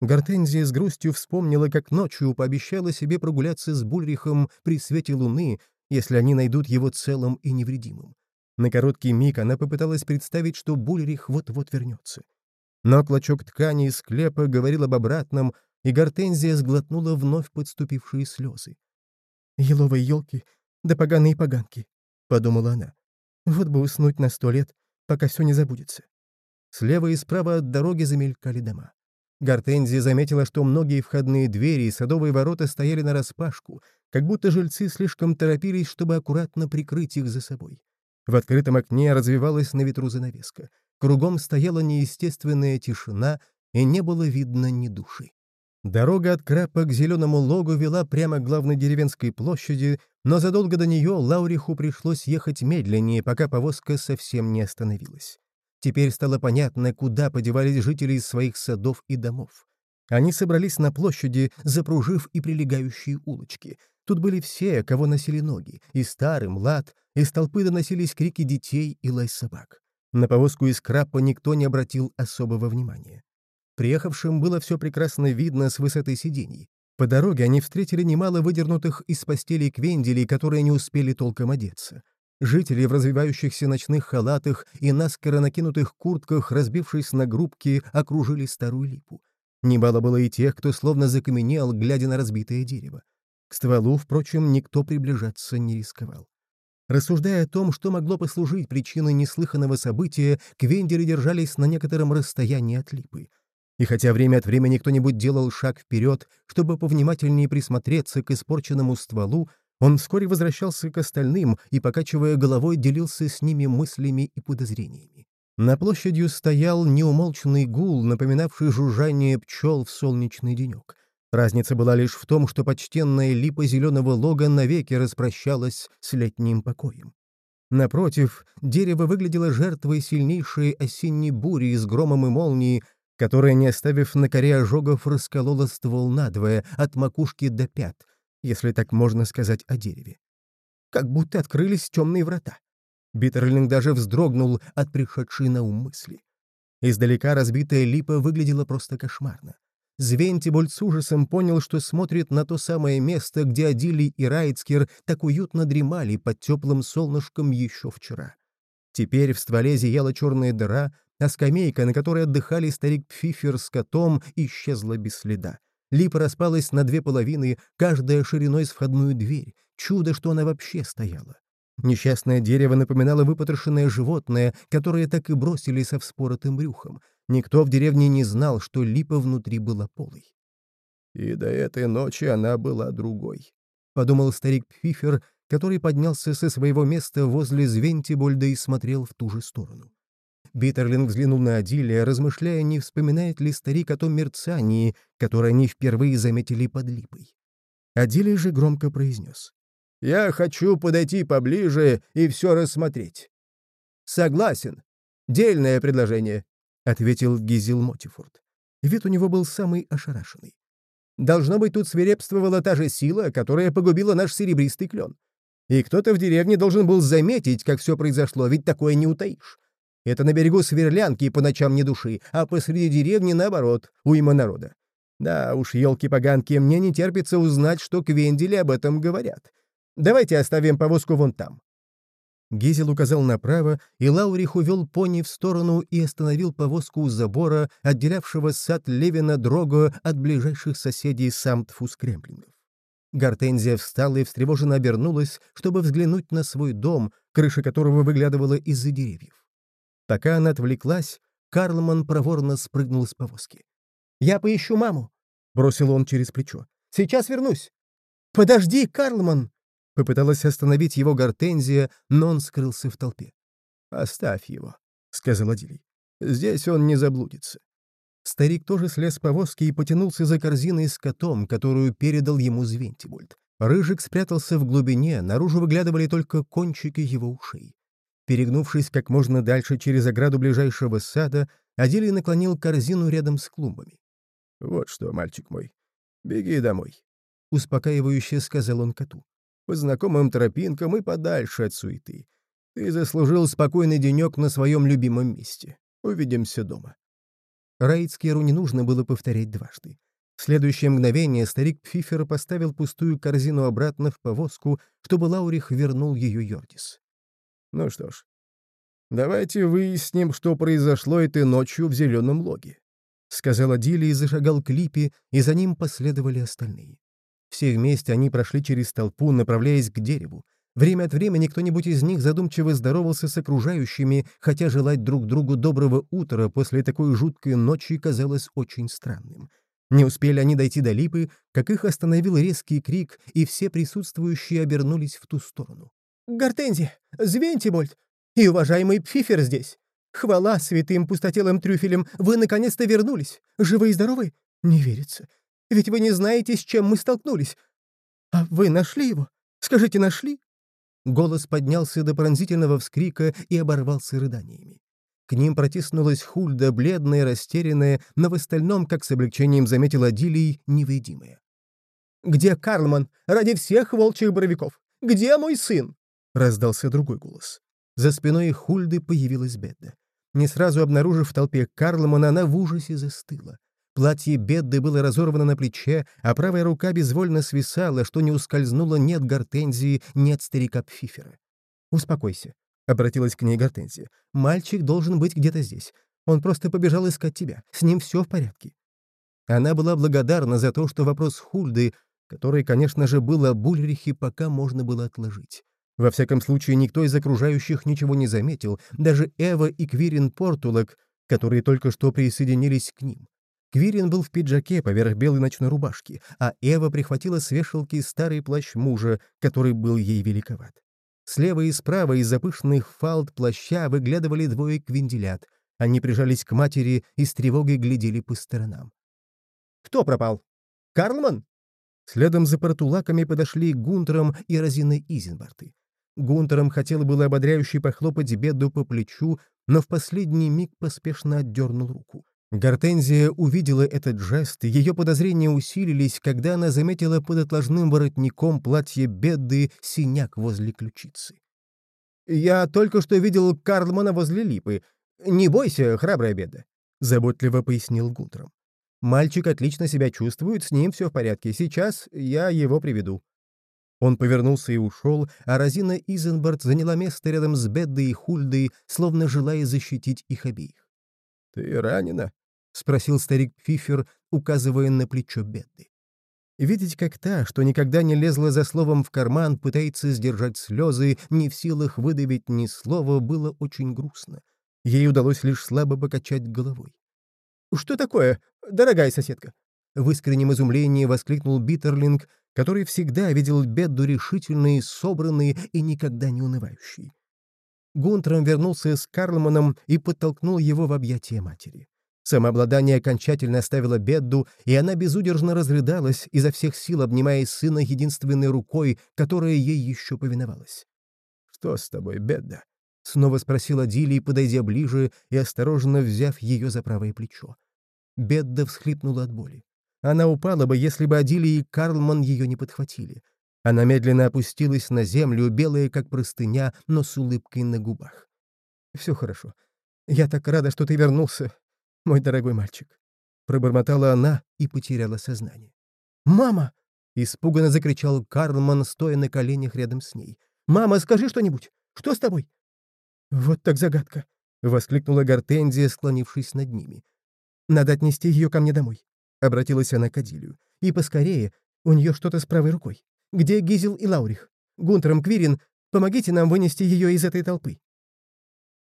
Гортензия с грустью вспомнила, как ночью пообещала себе прогуляться с Бульрихом при свете луны, если они найдут его целым и невредимым. На короткий миг она попыталась представить, что Бульрих вот-вот вернется. Но клочок ткани из склепа говорил об обратном, и Гортензия сглотнула вновь подступившие слезы. «Еловые елки, да поганые поганки», — подумала она. «Вот бы уснуть на сто лет, пока все не забудется». Слева и справа от дороги замелькали дома. Гортензия заметила, что многие входные двери и садовые ворота стояли нараспашку, как будто жильцы слишком торопились, чтобы аккуратно прикрыть их за собой. В открытом окне развивалась на ветру занавеска. Кругом стояла неестественная тишина, и не было видно ни души. Дорога от Крапа к Зеленому Логу вела прямо к главной деревенской площади, но задолго до нее Лауриху пришлось ехать медленнее, пока повозка совсем не остановилась. Теперь стало понятно, куда подевались жители из своих садов и домов. Они собрались на площади, запружив и прилегающие улочки. Тут были все, кого носили ноги, и старый, млад, из толпы доносились крики детей и лай собак. На повозку из крапа никто не обратил особого внимания. Приехавшим было все прекрасно видно с высоты сидений. По дороге они встретили немало выдернутых из постелей квенделей, которые не успели толком одеться. Жители в развивающихся ночных халатах и наскоро накинутых куртках, разбившись на группки, окружили старую липу. Немало было и тех, кто словно закаменел, глядя на разбитое дерево. К стволу, впрочем, никто приближаться не рисковал. Рассуждая о том, что могло послужить причиной неслыханного события, квендеры держались на некотором расстоянии от липы. И хотя время от времени кто-нибудь делал шаг вперед, чтобы повнимательнее присмотреться к испорченному стволу, он вскоре возвращался к остальным и, покачивая головой, делился с ними мыслями и подозрениями. На площадью стоял неумолчный гул, напоминавший жужжание пчел в солнечный денек. Разница была лишь в том, что почтенная липа зеленого лога навеки распрощалась с летним покоем. Напротив, дерево выглядело жертвой сильнейшей осенней бури с громом и молнией, которая, не оставив на коре ожогов, расколола ствол надвое, от макушки до пят, если так можно сказать о дереве. Как будто открылись темные врата. Биттерлинг даже вздрогнул от пришедшей на ум мысли. Издалека разбитая липа выглядела просто кошмарно. Звентибольд с ужасом понял, что смотрит на то самое место, где Адилий и Райцкер так уютно дремали под теплым солнышком еще вчера. Теперь в стволе зияла черная дыра, а скамейка, на которой отдыхали старик Пфифер с котом, исчезла без следа. Липа распалась на две половины, каждая шириной с входную дверь. Чудо, что она вообще стояла. Несчастное дерево напоминало выпотрошенное животное, которое так и бросили со вспоротым брюхом. Никто в деревне не знал, что липа внутри была полой. «И до этой ночи она была другой», — подумал старик Пфифер, который поднялся со своего места возле Звентибольда и смотрел в ту же сторону. Биттерлинг взглянул на Адилия, размышляя, не вспоминает ли старик о том мерцании, которое они впервые заметили под липой. Адилий же громко произнес. Я хочу подойти поближе и все рассмотреть». «Согласен. Дельное предложение», — ответил Гизил Мотифорд. Вид у него был самый ошарашенный. «Должно быть, тут свирепствовала та же сила, которая погубила наш серебристый клен. И кто-то в деревне должен был заметить, как все произошло, ведь такое не утаишь. Это на берегу Сверлянки по ночам не души, а посреди деревни, наоборот, уйма народа. Да уж, елки-поганки, мне не терпится узнать, что Квендели об этом говорят. Давайте оставим повозку вон там». Гизел указал направо, и Лаурих увел пони в сторону и остановил повозку у забора, отделявшего сад Левина Дрого от ближайших соседей Самтфус-Кремлингов. Гортензия встала и встревоженно обернулась, чтобы взглянуть на свой дом, крыша которого выглядывала из-за деревьев. Пока она отвлеклась, Карлман проворно спрыгнул с повозки. «Я поищу маму», — бросил он через плечо. «Сейчас вернусь». «Подожди, Карлман!» Попыталась остановить его гортензия, но он скрылся в толпе. «Оставь его», — сказал Адилий. «Здесь он не заблудится». Старик тоже слез с повозки и потянулся за корзиной с котом, которую передал ему Звентибольд. Рыжик спрятался в глубине, наружу выглядывали только кончики его ушей. Перегнувшись как можно дальше через ограду ближайшего сада, Адилий наклонил корзину рядом с клумбами. «Вот что, мальчик мой, беги домой», — успокаивающе сказал он коту по знакомым тропинкам и подальше от суеты. Ты заслужил спокойный денек на своем любимом месте. Увидимся дома». Райцкеру не нужно было повторять дважды. В следующее мгновение старик Пфифер поставил пустую корзину обратно в повозку, чтобы Лаурих вернул ее Йордис. «Ну что ж, давайте выясним, что произошло этой ночью в Зеленом Логе», — сказал Адили и зашагал к Липе, и за ним последовали остальные. Все вместе они прошли через толпу, направляясь к дереву. Время от времени кто-нибудь из них задумчиво здоровался с окружающими, хотя желать друг другу доброго утра после такой жуткой ночи казалось очень странным. Не успели они дойти до липы, как их остановил резкий крик, и все присутствующие обернулись в ту сторону. «Гортензи! Звентибольд! И уважаемый Пфифер здесь! Хвала святым пустотелым трюфелем! Вы наконец-то вернулись! Живы и здоровы? Не верится! Ведь вы не знаете, с чем мы столкнулись. А вы нашли его? Скажите, нашли?» Голос поднялся до пронзительного вскрика и оборвался рыданиями. К ним протиснулась Хульда, бледная, растерянная, но в остальном, как с облегчением заметил Адилий, невредимая. «Где Карлман? Ради всех волчьих боровиков! Где мой сын?» — раздался другой голос. За спиной Хульды появилась Бедда. Не сразу обнаружив в толпе Карлмана, она в ужасе застыла. Платье Бедды было разорвано на плече, а правая рука безвольно свисала, что не ускользнуло ни от Гортензии, ни от старика Пфифера. «Успокойся», — обратилась к ней Гортензия. «Мальчик должен быть где-то здесь. Он просто побежал искать тебя. С ним все в порядке». Она была благодарна за то, что вопрос Хульды, который, конечно же, был о Бульрихе, пока можно было отложить. Во всяком случае, никто из окружающих ничего не заметил, даже Эва и Квирин Портулок, которые только что присоединились к ним. Квирин был в пиджаке поверх белой ночной рубашки, а Эва прихватила с вешалки старый плащ мужа, который был ей великоват. Слева и справа из-за пышных фалд плаща выглядывали двое квинделят. Они прижались к матери и с тревогой глядели по сторонам. «Кто пропал? Карлман?» Следом за портулаками подошли Гунтером и Розиной Изенбарты. Гунтером хотел было ободряюще похлопать беду по плечу, но в последний миг поспешно отдернул руку. Гортензия увидела этот жест, и ее подозрения усилились, когда она заметила под отложным воротником платье Бедды синяк возле ключицы. «Я только что видел Карлмана возле липы. Не бойся, храбрая Бедда», — заботливо пояснил Гутром. «Мальчик отлично себя чувствует, с ним все в порядке. Сейчас я его приведу». Он повернулся и ушел, а Розина Изенбард заняла место рядом с Беддой и Хульдой, словно желая защитить их обеих. «Ты ранена?» — спросил старик Фифер, указывая на плечо Бедды. Видеть, как та, что никогда не лезла за словом в карман, пытается сдержать слезы, не в силах выдавить ни слова, было очень грустно. Ей удалось лишь слабо покачать головой. «Что такое, дорогая соседка?» В искреннем изумлении воскликнул Биттерлинг, который всегда видел Бедду решительной, собранной и никогда не унывающей. Гунтром вернулся с Карлманом и подтолкнул его в объятия матери. Самообладание окончательно оставило Бедду, и она безудержно разрыдалась, изо всех сил обнимая сына единственной рукой, которая ей еще повиновалась. «Что с тобой, Бедда?» — снова спросила Дилли, подойдя ближе и осторожно взяв ее за правое плечо. Бедда всхлипнула от боли. Она упала бы, если бы Адили и Карлман ее не подхватили. Она медленно опустилась на землю, белая как простыня, но с улыбкой на губах. «Все хорошо. Я так рада, что ты вернулся мой дорогой мальчик!» Пробормотала она и потеряла сознание. «Мама!» — испуганно закричал Карлман, стоя на коленях рядом с ней. «Мама, скажи что-нибудь! Что с тобой?» «Вот так загадка!» — воскликнула Гортензия, склонившись над ними. «Надо отнести ее ко мне домой», — обратилась она к Адилию. «И поскорее, у нее что-то с правой рукой. Где Гизел и Лаурих? Гунтером Квирин, помогите нам вынести ее из этой толпы».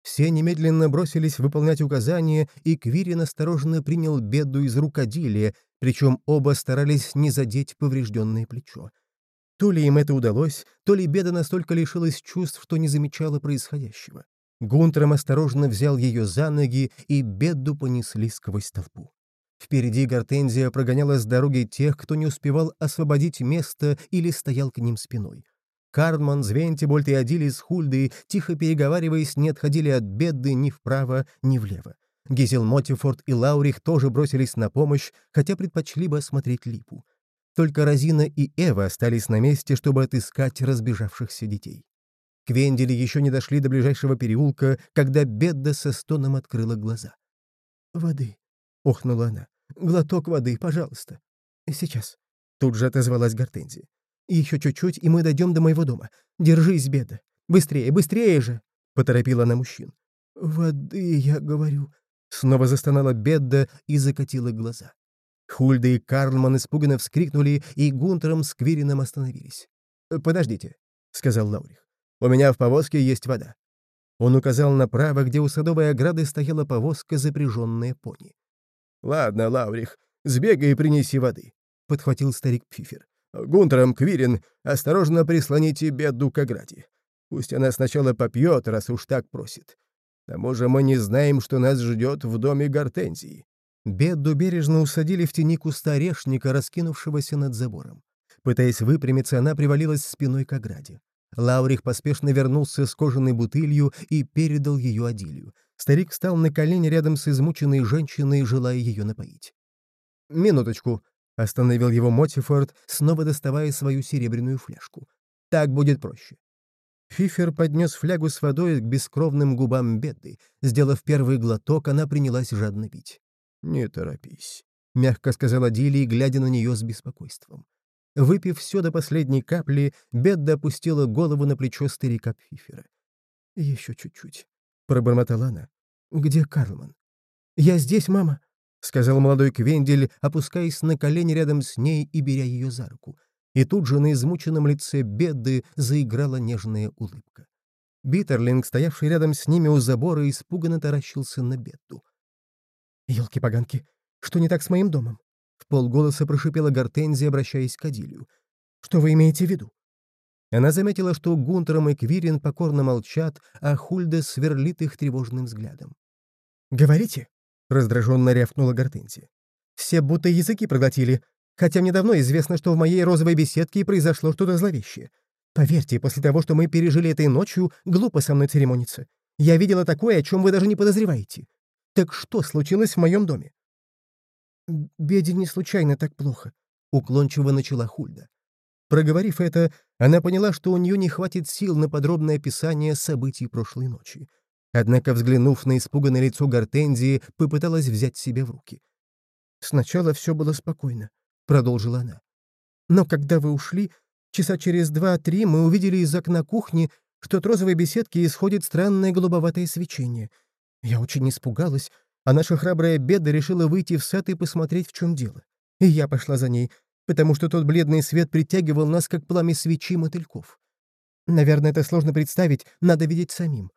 Все немедленно бросились выполнять указания, и Квирин осторожно принял беду из рук Адилия, причем оба старались не задеть поврежденное плечо. То ли им это удалось, то ли беда настолько лишилась чувств, что не замечала происходящего. Гунтером осторожно взял ее за ноги, и беду понесли сквозь толпу. Впереди Гортензия прогоняла с дороги тех, кто не успевал освободить место или стоял к ним спиной. Карман, Звентибольд и Адили с Хульдой, тихо переговариваясь, не отходили от беды ни вправо, ни влево. Гизел Мотифорд и Лаурих тоже бросились на помощь, хотя предпочли бы осмотреть липу. Только Розина и Эва остались на месте, чтобы отыскать разбежавшихся детей. Квендели еще не дошли до ближайшего переулка, когда Бедда со стоном открыла глаза. «Воды», — охнула она. «Глоток воды, пожалуйста». «Сейчас», — тут же отозвалась Гортензия. Еще чуть-чуть, и мы дойдем до моего дома. Держись, беда. Быстрее, быстрее же!» — поторопила она мужчин. «Воды, я говорю». Снова застонала Бедда и закатила глаза. Хульда и Карлман испуганно вскрикнули, и Гунтером с Квирином остановились. «Подождите», — сказал Лаурих. «У меня в повозке есть вода». Он указал направо, где у садовой ограды стояла повозка, запряженная пони. «Ладно, Лаурих, сбегай и принеси воды», — подхватил старик Пфифер. Гунтером Квирин, осторожно прислоните беду к ограде. Пусть она сначала попьет, раз уж так просит. К тому же мы не знаем, что нас ждет в доме Гортензии». Бедду бережно усадили в тени куста орешника, раскинувшегося над забором. Пытаясь выпрямиться, она привалилась спиной к ограде. Лаурих поспешно вернулся с кожаной бутылью и передал ее Адилью. Старик встал на колени рядом с измученной женщиной, желая ее напоить. «Минуточку», — остановил его Мотифорд, снова доставая свою серебряную фляжку. «Так будет проще». Фифер поднес флягу с водой к бескровным губам беды. Сделав первый глоток, она принялась жадно пить. «Не торопись», — мягко сказала Дилли, глядя на нее с беспокойством. Выпив все до последней капли, Бедда опустила голову на плечо старика Пфифера. «Еще чуть-чуть», — пробормотала она. «Где Карлман?» «Я здесь, мама», — сказал молодой Квендель, опускаясь на колени рядом с ней и беря ее за руку. И тут же на измученном лице беды заиграла нежная улыбка. Биттерлинг, стоявший рядом с ними у забора, испуганно таращился на беду. «Елки-поганки, что не так с моим домом?» — в полголоса прошипела Гортензия, обращаясь к Адилию. «Что вы имеете в виду?» Она заметила, что Гунтером и Квирин покорно молчат, а Хульда сверлит их тревожным взглядом. «Говорите!» — раздраженно рявкнула Гортензия. «Все будто языки проглотили, хотя мне давно известно, что в моей розовой беседке произошло что-то зловещее. Поверьте, после того, что мы пережили этой ночью, глупо со мной церемониться. Я видела такое, о чем вы даже не подозреваете. Так что случилось в моем доме?» «Беде не случайно так плохо», — уклончиво начала Хульда. Проговорив это, она поняла, что у нее не хватит сил на подробное описание событий прошлой ночи. Однако, взглянув на испуганное лицо Гортензии, попыталась взять себя в руки. «Сначала все было спокойно», — продолжила она. «Но когда вы ушли, часа через два-три мы увидели из окна кухни, что от розовой беседки исходит странное голубоватое свечение. Я очень испугалась, а наша храбрая беда решила выйти в сад и посмотреть, в чем дело. И я пошла за ней, потому что тот бледный свет притягивал нас, как пламя свечи мотыльков. Наверное, это сложно представить, надо видеть самим.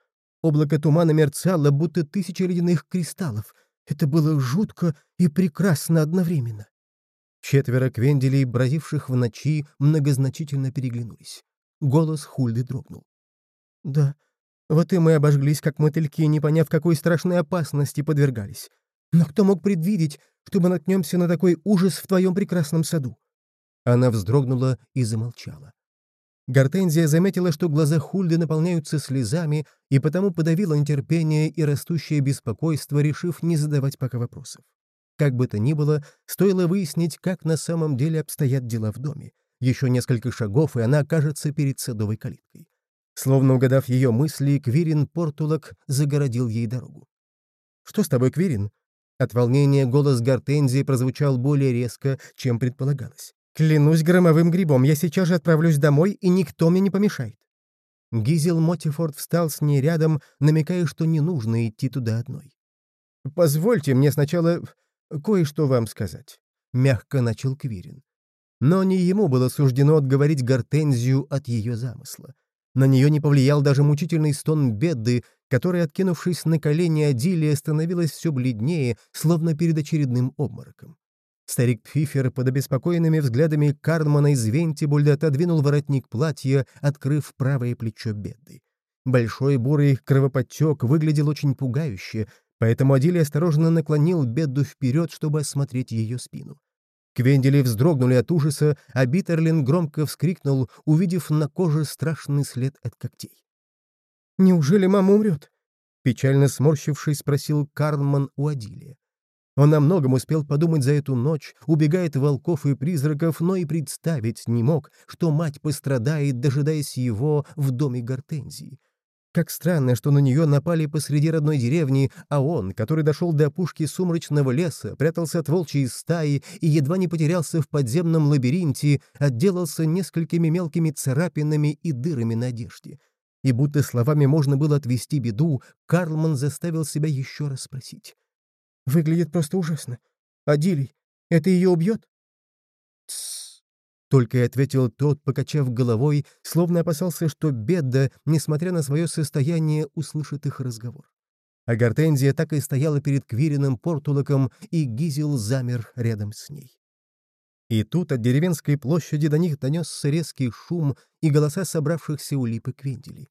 Облако тумана мерцало, будто тысячи ледяных кристаллов. Это было жутко и прекрасно одновременно. Четверо квенделей, бродивших в ночи, многозначительно переглянулись. Голос Хульды дрогнул. «Да, вот и мы обожглись, как мотыльки, не поняв, какой страшной опасности подвергались. Но кто мог предвидеть, что мы наткнемся на такой ужас в твоем прекрасном саду?» Она вздрогнула и замолчала. Гортензия заметила, что глаза Хульды наполняются слезами, и потому подавила нетерпение и растущее беспокойство, решив не задавать пока вопросов. Как бы то ни было, стоило выяснить, как на самом деле обстоят дела в доме. Еще несколько шагов, и она окажется перед садовой калиткой. Словно угадав ее мысли, Квирин Портулок загородил ей дорогу. «Что с тобой, Квирин?» От волнения голос Гортензии прозвучал более резко, чем предполагалось. «Клянусь громовым грибом, я сейчас же отправлюсь домой, и никто мне не помешает». Гизел Мотифорд встал с ней рядом, намекая, что не нужно идти туда одной. «Позвольте мне сначала кое-что вам сказать», — мягко начал Квирин. Но не ему было суждено отговорить Гортензию от ее замысла. На нее не повлиял даже мучительный стон беды, которая, откинувшись на колени Адилия, становилась все бледнее, словно перед очередным обмороком. Старик Пфифер под обеспокоенными взглядами Кармана из Вентибульда отодвинул воротник платья, открыв правое плечо беды. Большой бурый кровоподтек выглядел очень пугающе, поэтому Адилий осторожно наклонил беду вперед, чтобы осмотреть ее спину. Квендели вздрогнули от ужаса, а Биттерлин громко вскрикнул, увидев на коже страшный след от когтей. «Неужели мама умрет?» — печально сморщившись, спросил Карлман у Адилия. Он о многом успел подумать за эту ночь, убегая от волков и призраков, но и представить не мог, что мать пострадает, дожидаясь его в доме Гортензии. Как странно, что на нее напали посреди родной деревни, а он, который дошел до опушки сумрачного леса, прятался от волчьей стаи и едва не потерялся в подземном лабиринте, отделался несколькими мелкими царапинами и дырами на одежде. И будто словами можно было отвести беду, Карлман заставил себя еще раз спросить. «Выглядит просто ужасно. Адилий, это ее убьет?» «Тссс!» Только и ответил тот, покачав головой, словно опасался, что Бедда, несмотря на свое состояние, услышит их разговор. А Гортензия так и стояла перед Квириным Портулоком, и Гизел замер рядом с ней. И тут от деревенской площади до них донесся резкий шум и голоса собравшихся у липы Квенделей.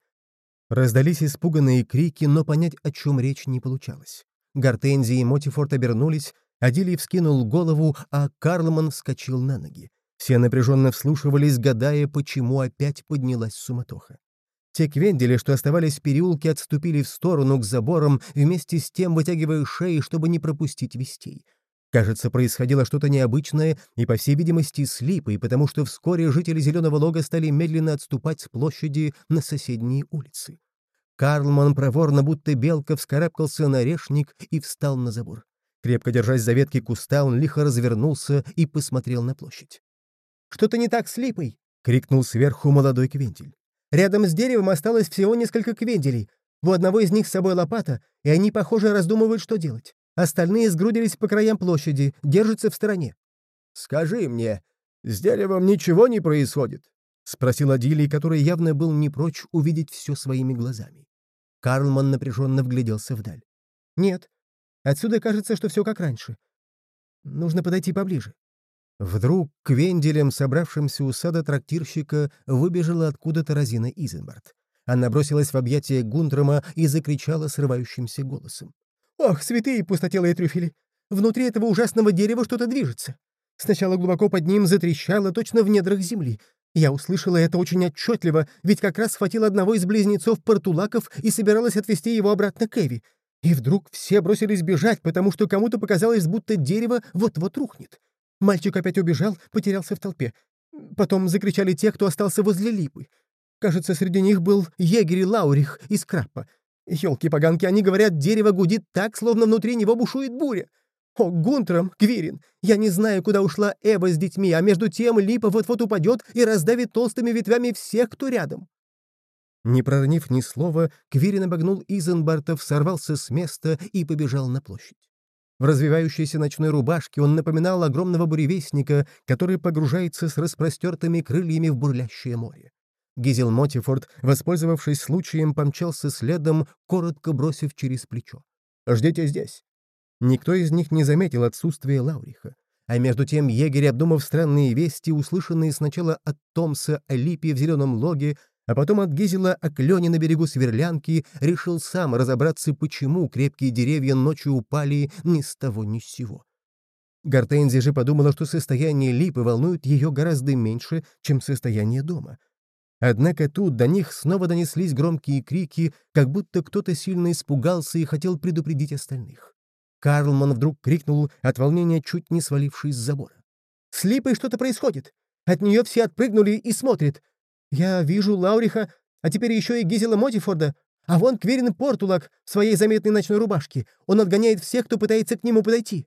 Раздались испуганные крики, но понять, о чем речь, не получалось. Гортензия и Мотифорт обернулись, Адилий вскинул голову, а Карлман вскочил на ноги. Все напряженно вслушивались, гадая, почему опять поднялась суматоха. Те квендели, что оставались в переулке, отступили в сторону к заборам, вместе с тем вытягивая шеи, чтобы не пропустить вестей. Кажется, происходило что-то необычное и, по всей видимости, с липой, потому что вскоре жители Зеленого Лога стали медленно отступать с площади на соседние улицы. Карлман проворно, будто белка, вскарабкался на решник и встал на забор. Крепко держась за ветки куста, он лихо развернулся и посмотрел на площадь. «Что-то не так с липой!» — крикнул сверху молодой квентель. «Рядом с деревом осталось всего несколько квентелей. У одного из них с собой лопата, и они, похоже, раздумывают, что делать. Остальные сгрудились по краям площади, держатся в стороне». «Скажи мне, с деревом ничего не происходит?» — спросил Адилий, который явно был не прочь увидеть все своими глазами. Карлман напряженно вгляделся вдаль. «Нет. Отсюда кажется, что все как раньше. Нужно подойти поближе». Вдруг к венделям, собравшимся у сада трактирщика, выбежала откуда-то Розина Изенбард. Она бросилась в объятия Гундрама и закричала срывающимся голосом. «Ох, святые пустотелые трюфели! Внутри этого ужасного дерева что-то движется. Сначала глубоко под ним затрещало, точно в недрах земли. Я услышала это очень отчетливо, ведь как раз схватила одного из близнецов Портулаков и собиралась отвезти его обратно к Эви. И вдруг все бросились бежать, потому что кому-то показалось, будто дерево вот-вот рухнет. Мальчик опять убежал, потерялся в толпе. Потом закричали те, кто остался возле липы. Кажется, среди них был егерь Лаурих из Краппа. Ёлки-поганки, они говорят, дерево гудит так, словно внутри него бушует буря. О, Гунтером, Квирин, я не знаю, куда ушла Эва с детьми, а между тем липа вот-вот упадет и раздавит толстыми ветвями всех, кто рядом. Не проронив ни слова, Квирин обогнул Изенбартов, сорвался с места и побежал на площадь. В развивающейся ночной рубашке он напоминал огромного буревестника, который погружается с распростертыми крыльями в бурлящее море. Гизел Мотифорд, воспользовавшись случаем, помчался следом, коротко бросив через плечо. «Ждите здесь». Никто из них не заметил отсутствия Лауриха. А между тем егерь, обдумав странные вести, услышанные сначала от Томса о липе в зеленом логе, а потом от Гизела о клене на берегу Сверлянки, решил сам разобраться, почему крепкие деревья ночью упали ни с того ни с сего. Гортензия же подумала, что состояние липы волнует ее гораздо меньше, чем состояние дома. Однако тут до них снова донеслись громкие крики, как будто кто-то сильно испугался и хотел предупредить остальных. Карлман вдруг крикнул от волнения, чуть не свалившись с забора. «С Липой что-то происходит! От нее все отпрыгнули и смотрят. Я вижу Лауриха, а теперь еще и Гизела Мотифорда. А вон Кверин Портулак в своей заметной ночной рубашке. Он отгоняет всех, кто пытается к нему подойти».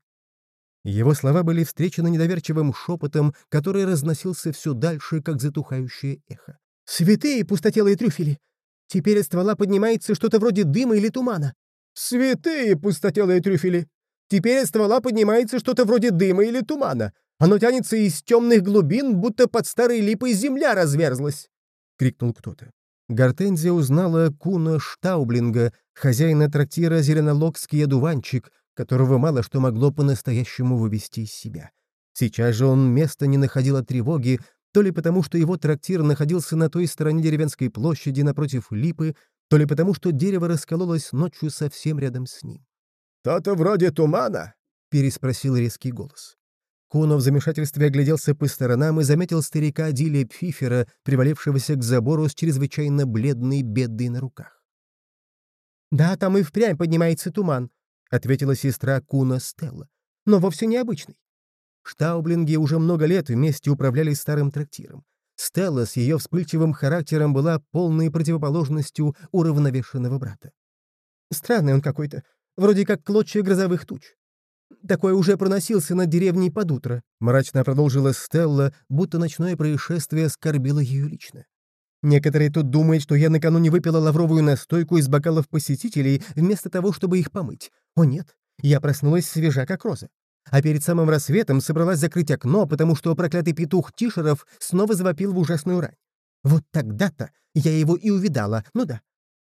Его слова были встречены недоверчивым шепотом, который разносился все дальше, как затухающее эхо. «Святые пустотелые трюфели! Теперь от ствола поднимается что-то вроде дыма или тумана. Святые пустотелые трюфели! Теперь от ствола поднимается что-то вроде дыма или тумана. Оно тянется из темных глубин, будто под старой липой земля разверзлась!» — крикнул кто-то. Гортензия узнала Куна Штаублинга, хозяина трактира «Зеленологский одуванчик», которого мало что могло по-настоящему вывести из себя. Сейчас же он места не находил от тревоги, то ли потому, что его трактир находился на той стороне деревенской площади напротив липы, то ли потому, что дерево раскололось ночью совсем рядом с ним. «То-то вроде тумана?» — переспросил резкий голос. Куно в замешательстве огляделся по сторонам и заметил старика Дилия Пфифера, привалившегося к забору с чрезвычайно бледной бедой на руках. «Да, там и впрямь поднимается туман», — ответила сестра Куна Стелла. «Но вовсе необычный. Штаублинги уже много лет вместе управляли старым трактиром. Стелла с ее вспыльчивым характером была полной противоположностью уравновешенного брата. Странный он какой-то, вроде как клочья грозовых туч. Такое уже проносился над деревней под утро, мрачно продолжила Стелла, будто ночное происшествие оскорбило ее лично. Некоторые тут думают, что я накануне выпила лавровую настойку из бокалов посетителей вместо того, чтобы их помыть. О нет, я проснулась свежа, как роза а перед самым рассветом собралась закрыть окно, потому что проклятый петух Тишеров снова завопил в ужасную рань. Вот тогда-то я его и увидала, ну да.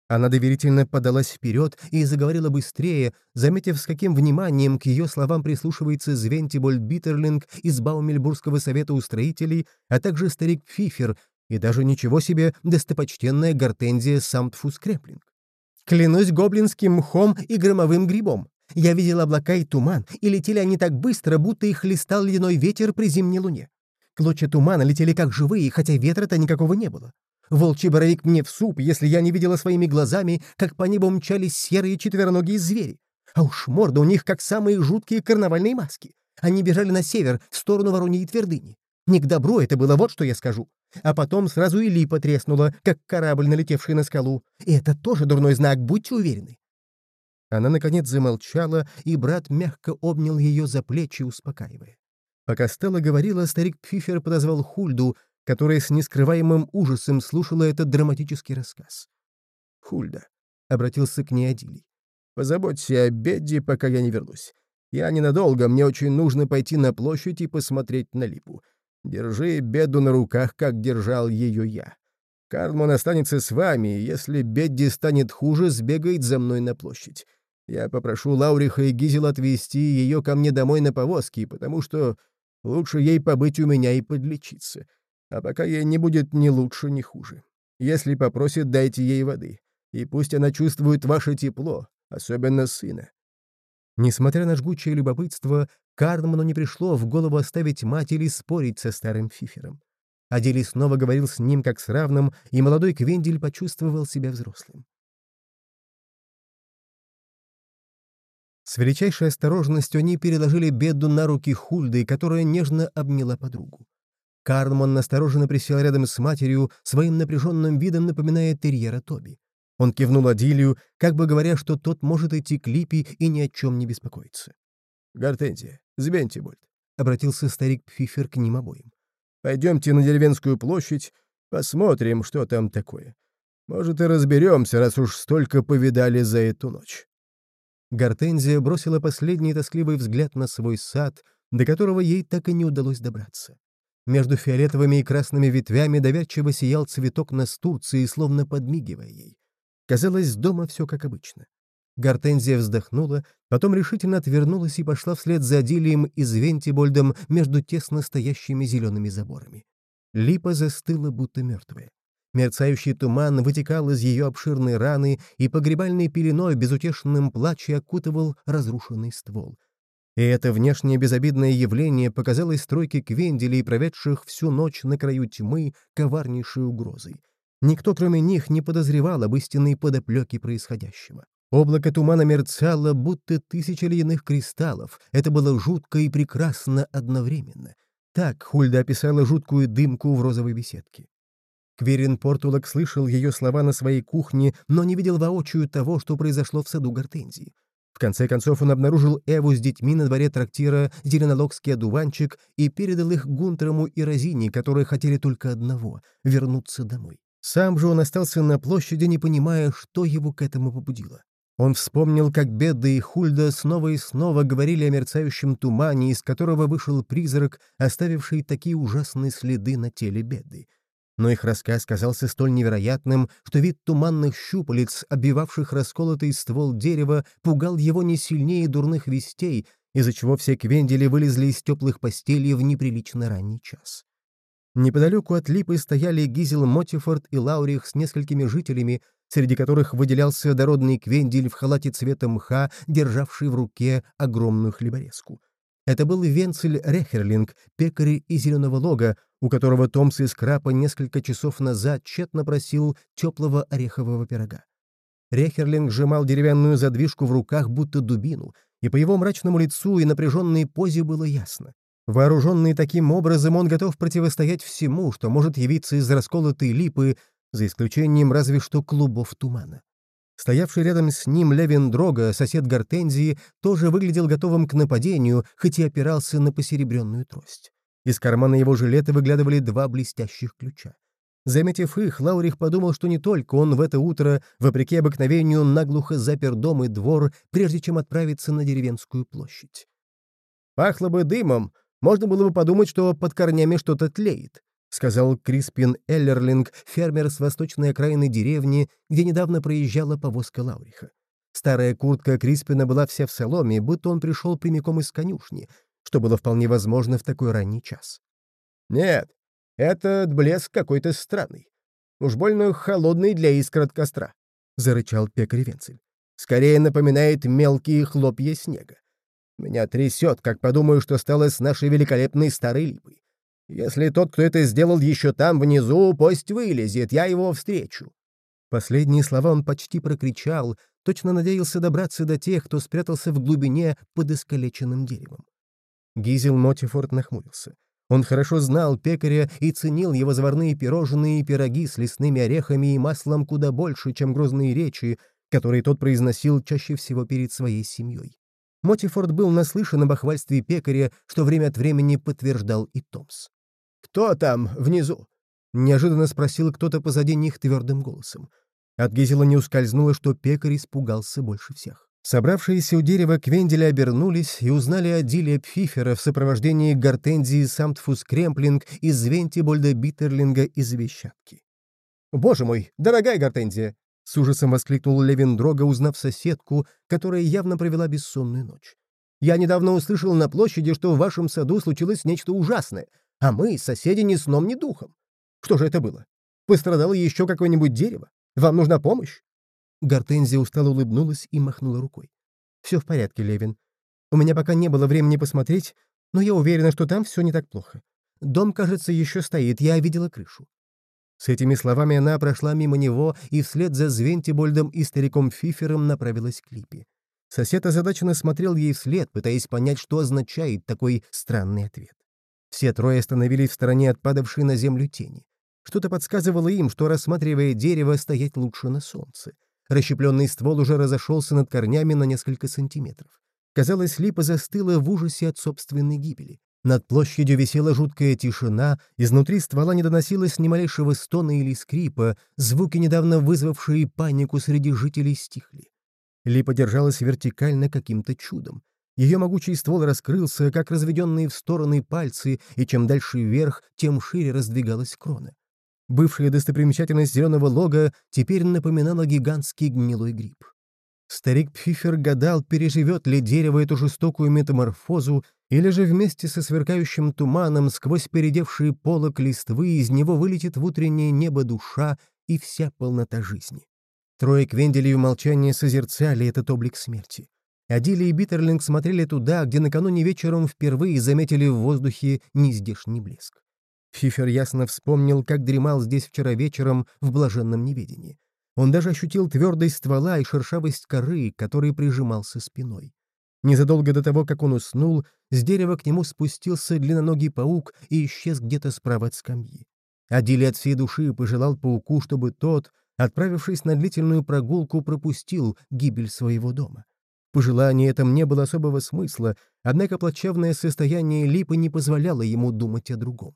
Она доверительно подалась вперед и заговорила быстрее, заметив, с каким вниманием к ее словам прислушивается Звентибольд Биттерлинг из Баумельбургского совета устроителей, а также старик Фифер и даже ничего себе достопочтенная гортензия Самтфус Креплинг. Клянусь гоблинским мхом и громовым грибом. Я видел облака и туман, и летели они так быстро, будто их листал ледяной ветер при зимней луне. Клочья тумана летели как живые, хотя ветра-то никакого не было. Волчий боровик мне в суп, если я не видела своими глазами, как по небу мчались серые четвероногие звери. А уж морды у них как самые жуткие карнавальные маски. Они бежали на север, в сторону Вороньей твердыни. Не к добру это было, вот что я скажу. А потом сразу и липа треснула, как корабль, налетевший на скалу. И это тоже дурной знак, будьте уверены. Она, наконец, замолчала, и брат мягко обнял ее за плечи, успокаивая. Пока Стелла говорила, старик Пфифер подозвал Хульду, которая с нескрываемым ужасом слушала этот драматический рассказ. «Хульда», — обратился к ней Адилий, — «позаботься о беде, пока я не вернусь. Я ненадолго, мне очень нужно пойти на площадь и посмотреть на липу. Держи беду на руках, как держал ее я. Карлман останется с вами, если Бедди станет хуже, сбегает за мной на площадь. Я попрошу Лауриха и Гизел отвезти ее ко мне домой на повозке, потому что лучше ей побыть у меня и подлечиться. А пока ей не будет ни лучше, ни хуже. Если попросит, дайте ей воды. И пусть она чувствует ваше тепло, особенно сына». Несмотря на жгучее любопытство, Карнману не пришло в голову оставить мать или спорить со старым Фифером. Адели снова говорил с ним как с равным, и молодой Квендель почувствовал себя взрослым. С величайшей осторожностью они переложили беду на руки Хульды, которая нежно обняла подругу. Карман настороженно присел рядом с матерью, своим напряженным видом напоминая терьера Тоби. Он кивнул Адилию, как бы говоря, что тот может идти к Липи и ни о чем не беспокоиться. «Гортензия, Звентибольд», — обратился старик Пфифер к ним обоим. «Пойдемте на деревенскую площадь, посмотрим, что там такое. Может, и разберемся, раз уж столько повидали за эту ночь». Гортензия бросила последний тоскливый взгляд на свой сад, до которого ей так и не удалось добраться. Между фиолетовыми и красными ветвями доверчиво сиял цветок настурции, словно подмигивая ей. Казалось, дома все как обычно. Гортензия вздохнула, потом решительно отвернулась и пошла вслед за Адилием и Звентибольдом между тесно стоящими зелеными заборами. Липа застыла, будто мертвая. Мерцающий туман вытекал из ее обширной раны и погребальной пеленой безутешным плаче окутывал разрушенный ствол. И это внешнее безобидное явление показалось стройке Квенделей, проведших всю ночь на краю тьмы, коварнейшей угрозой. Никто, кроме них, не подозревал об истинной подоплеке происходящего. Облако тумана мерцало, будто тысяча ледяных кристаллов. Это было жутко и прекрасно одновременно. Так Хульда описала жуткую дымку в розовой беседке. Кверин Портулок слышал ее слова на своей кухне, но не видел воочию того, что произошло в саду Гортензии. В конце концов он обнаружил Эву с детьми на дворе трактира «Зеленологский одуванчик» и передал их Гунтерому и Розине, которые хотели только одного — вернуться домой. Сам же он остался на площади, не понимая, что его к этому побудило. Он вспомнил, как Бедда и Хульда снова и снова говорили о мерцающем тумане, из которого вышел призрак, оставивший такие ужасные следы на теле Бедды но их рассказ казался столь невероятным, что вид туманных щупалец, обвивавших расколотый ствол дерева, пугал его не сильнее дурных вестей, из-за чего все квендели вылезли из теплых постелей в неприлично ранний час. Неподалеку от Липы стояли Гизел Мотифорд и Лаурих с несколькими жителями, среди которых выделялся дородный квендель в халате цвета мха, державший в руке огромную хлеборезку. Это был Венцель Рехерлинг, пекарь из Зеленого Лога, у которого Томс из Крапа несколько часов назад тщетно просил теплого орехового пирога. Рехерлинг сжимал деревянную задвижку в руках, будто дубину, и по его мрачному лицу и напряженной позе было ясно. Вооруженный таким образом, он готов противостоять всему, что может явиться из расколотой липы, за исключением разве что клубов тумана. Стоявший рядом с ним Левин Дрога, сосед Гортензии, тоже выглядел готовым к нападению, хоть и опирался на посеребренную трость. Из кармана его жилета выглядывали два блестящих ключа. Заметив их, Лаурих подумал, что не только он в это утро, вопреки обыкновению, наглухо запер дом и двор, прежде чем отправиться на деревенскую площадь. «Пахло бы дымом, можно было бы подумать, что под корнями что-то тлеет», — сказал Криспин Эллерлинг, фермер с восточной окраины деревни, где недавно проезжала повозка Лауриха. Старая куртка Криспина была вся в соломе, будто он пришел прямиком из конюшни, что было вполне возможно в такой ранний час. «Нет, этот блеск какой-то странный. Уж больно холодный для искр от костра», — зарычал пекарь Венцель. «Скорее напоминает мелкие хлопья снега. Меня трясет, как подумаю, что стало с нашей великолепной старой липой. Если тот, кто это сделал еще там, внизу, пусть вылезет, я его встречу». Последние слова он почти прокричал, точно надеялся добраться до тех, кто спрятался в глубине под искалеченным деревом. Гизел Мотифорд нахмурился. Он хорошо знал пекаря и ценил его заварные пирожные и пироги с лесными орехами и маслом куда больше, чем грозные речи, которые тот произносил чаще всего перед своей семьей. Мотифорд был наслышан об охвальстве пекаря, что время от времени подтверждал и Томс. «Кто там внизу?» — неожиданно спросил кто-то позади них твердым голосом. От Гизела не ускользнуло, что пекарь испугался больше всех. Собравшиеся у дерева Квенделя обернулись и узнали о Диле Пфифера в сопровождении Гортензии Самтфус Кремплинг из Звентибольда Биттерлинга из Вещатки. «Боже мой, дорогая Гортензия!» — с ужасом воскликнул Левин Дрога, узнав соседку, которая явно провела бессонную ночь. «Я недавно услышал на площади, что в вашем саду случилось нечто ужасное, а мы, соседи, ни сном, ни духом. Что же это было? Пострадало еще какое-нибудь дерево? Вам нужна помощь?» Гортензия устало улыбнулась и махнула рукой. «Все в порядке, Левин. У меня пока не было времени посмотреть, но я уверена, что там все не так плохо. Дом, кажется, еще стоит, я видела крышу». С этими словами она прошла мимо него и вслед за Звентибольдом и стариком Фифером направилась к Липе. Сосед озадаченно смотрел ей вслед, пытаясь понять, что означает такой странный ответ. Все трое остановились в стороне от падавшей на землю тени. Что-то подсказывало им, что, рассматривая дерево, стоять лучше на солнце. Расщепленный ствол уже разошелся над корнями на несколько сантиметров. Казалось, липа застыла в ужасе от собственной гибели. Над площадью висела жуткая тишина, изнутри ствола не доносилось ни малейшего стона или скрипа, звуки, недавно вызвавшие панику среди жителей, стихли. Липа держалась вертикально каким-то чудом. Ее могучий ствол раскрылся, как разведенные в стороны пальцы, и чем дальше вверх, тем шире раздвигалась крона. Бывшая достопримечательность зеленого лога теперь напоминала гигантский гнилой гриб. Старик Пфифер гадал, переживет ли дерево эту жестокую метаморфозу, или же вместе со сверкающим туманом сквозь передевшие полок листвы из него вылетит в утреннее небо душа и вся полнота жизни. Трое Квенделей в молчании созерцали этот облик смерти. Адили и Биттерлинг смотрели туда, где накануне вечером впервые заметили в воздухе нездешний блеск. Фифер ясно вспомнил, как дремал здесь вчера вечером в блаженном неведении. Он даже ощутил твердость ствола и шершавость коры, который прижимался спиной. Незадолго до того, как он уснул, с дерева к нему спустился длинноногий паук и исчез где-то справа от скамьи. Адили от всей души пожелал пауку, чтобы тот, отправившись на длительную прогулку, пропустил гибель своего дома. Пожелание этом не было особого смысла, однако плачевное состояние Липы не позволяло ему думать о другом.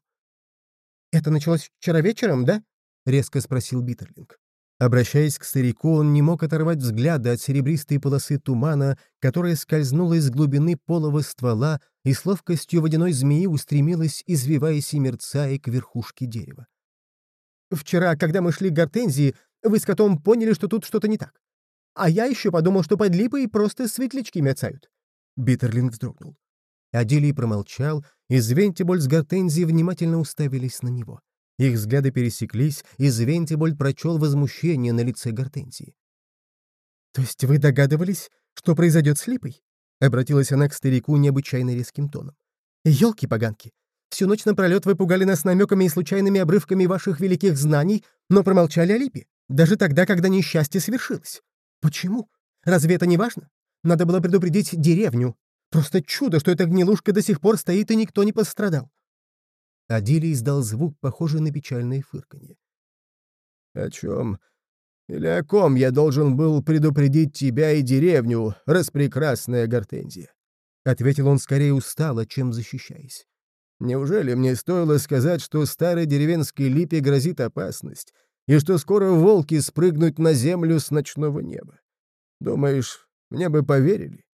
«Это началось вчера вечером, да?» — резко спросил Биттерлинг. Обращаясь к старику, он не мог оторвать взгляда от серебристой полосы тумана, которая скользнула из глубины полого ствола и с ловкостью водяной змеи устремилась, извиваясь и мерцая к верхушке дерева. «Вчера, когда мы шли к гортензии, вы с котом поняли, что тут что-то не так. А я еще подумал, что под липой просто светлячки мерцают». Биттерлин вздрогнул. Адилий промолчал, и Звентиболь с Гортензией внимательно уставились на него. Их взгляды пересеклись, и Звентиболь прочел возмущение на лице Гортензии. «То есть вы догадывались, что произойдет с липой?» — обратилась она к старику необычайно резким тоном. «Елки-поганки! Всю ночь напролет вы пугали нас намеками и случайными обрывками ваших великих знаний, но промолчали о липе, даже тогда, когда несчастье свершилось. Почему? Разве это не важно? Надо было предупредить деревню. Просто чудо, что эта гнилушка до сих пор стоит, и никто не пострадал. Адилий издал звук, похожий на печальное фырканье. «О чем или о ком я должен был предупредить тебя и деревню, распрекрасная гортензия?» — ответил он скорее устало, чем защищаясь. «Неужели мне стоило сказать, что старой деревенской липе грозит опасность, и что скоро волки спрыгнут на землю с ночного неба. Думаешь, мне бы поверили?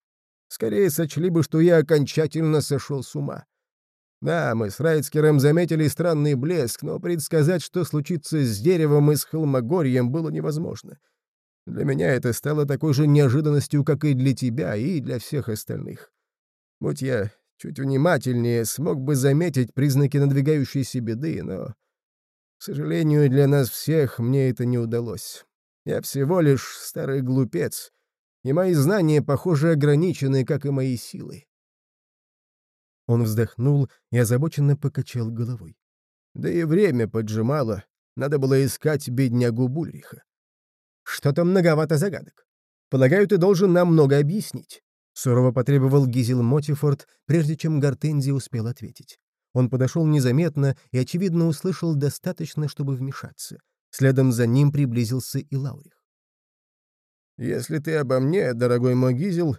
Скорее сочли бы, что я окончательно сошел с ума. Да, мы с Райцкером заметили странный блеск, но предсказать, что случится с деревом и с холмогорьем, было невозможно. Для меня это стало такой же неожиданностью, как и для тебя, и для всех остальных. Будь я чуть внимательнее, смог бы заметить признаки надвигающейся беды, но к сожалению, для нас всех мне это не удалось. Я всего лишь старый глупец, и мои знания, похоже, ограничены, как и мои силы. Он вздохнул и озабоченно покачал головой. Да и время поджимало. Надо было искать беднягу Бульриха. «Что-то многовато загадок. Полагаю, ты должен нам много объяснить», — сурово потребовал Гизел Мотифорд, прежде чем Гортензи успел ответить. Он подошел незаметно и, очевидно, услышал достаточно, чтобы вмешаться. Следом за ним приблизился и Лаурих. «Если ты обо мне, дорогой мой Гизел,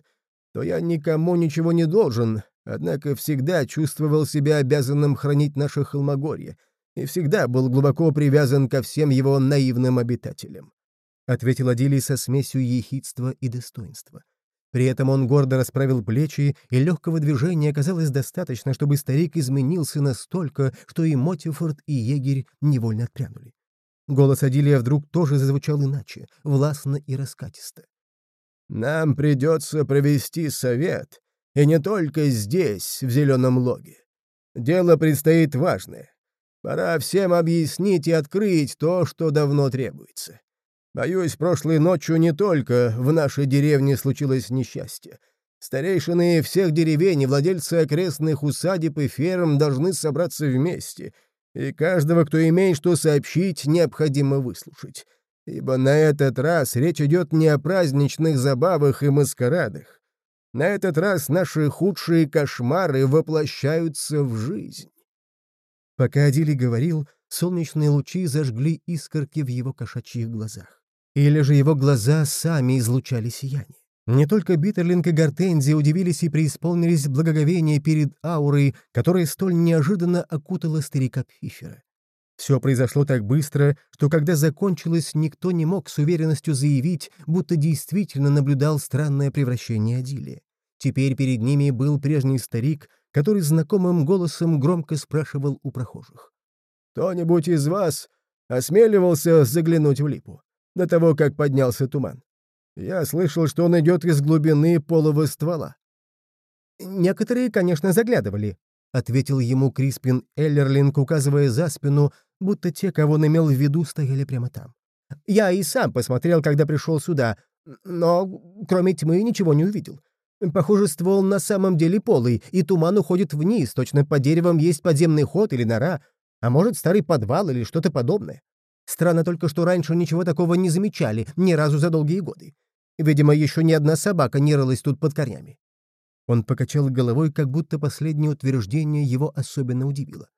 то я никому ничего не должен, однако всегда чувствовал себя обязанным хранить наше холмогорье и всегда был глубоко привязан ко всем его наивным обитателям», — ответил Адилий со смесью ехидства и достоинства. При этом он гордо расправил плечи, и легкого движения оказалось достаточно, чтобы старик изменился настолько, что и Мотифорд, и егерь невольно отпрянули. Голос Адилия вдруг тоже зазвучал иначе, властно и раскатисто. «Нам придется провести совет, и не только здесь, в Зеленом Логе. Дело предстоит важное. Пора всем объяснить и открыть то, что давно требуется. Боюсь, прошлой ночью не только в нашей деревне случилось несчастье. Старейшины всех деревень и владельцы окрестных усадеб и ферм должны собраться вместе, и каждого, кто имеет что сообщить, необходимо выслушать. ибо на этот раз речь идет не о праздничных забавах и маскарадах. На этот раз наши худшие кошмары воплощаются в жизнь. Пока Адили говорил, солнечные лучи зажгли искорки в его кошачьих глазах. Или же его глаза сами излучали сияние. Не только Биттерлинг и Гортензия удивились и преисполнились благоговения перед аурой, которая столь неожиданно окутала старика Пфифера. Все произошло так быстро, что когда закончилось, никто не мог с уверенностью заявить, будто действительно наблюдал странное превращение Адилия. Теперь перед ними был прежний старик, который знакомым голосом громко спрашивал у прохожих. «Кто-нибудь из вас осмеливался заглянуть в липу до того, как поднялся туман? Я слышал, что он идет из глубины полого ствола». «Некоторые, конечно, заглядывали», — ответил ему Криспин Эллерлинг, указывая за спину, будто те, кого он имел в виду, стояли прямо там. «Я и сам посмотрел, когда пришел сюда, но кроме тьмы ничего не увидел. Похоже, ствол на самом деле полый, и туман уходит вниз, точно по деревам есть подземный ход или нора, а может, старый подвал или что-то подобное. Странно только, что раньше ничего такого не замечали, ни разу за долгие годы. Видимо, еще ни одна собака не рылась тут под корнями. Он покачал головой, как будто последнее утверждение его особенно удивило.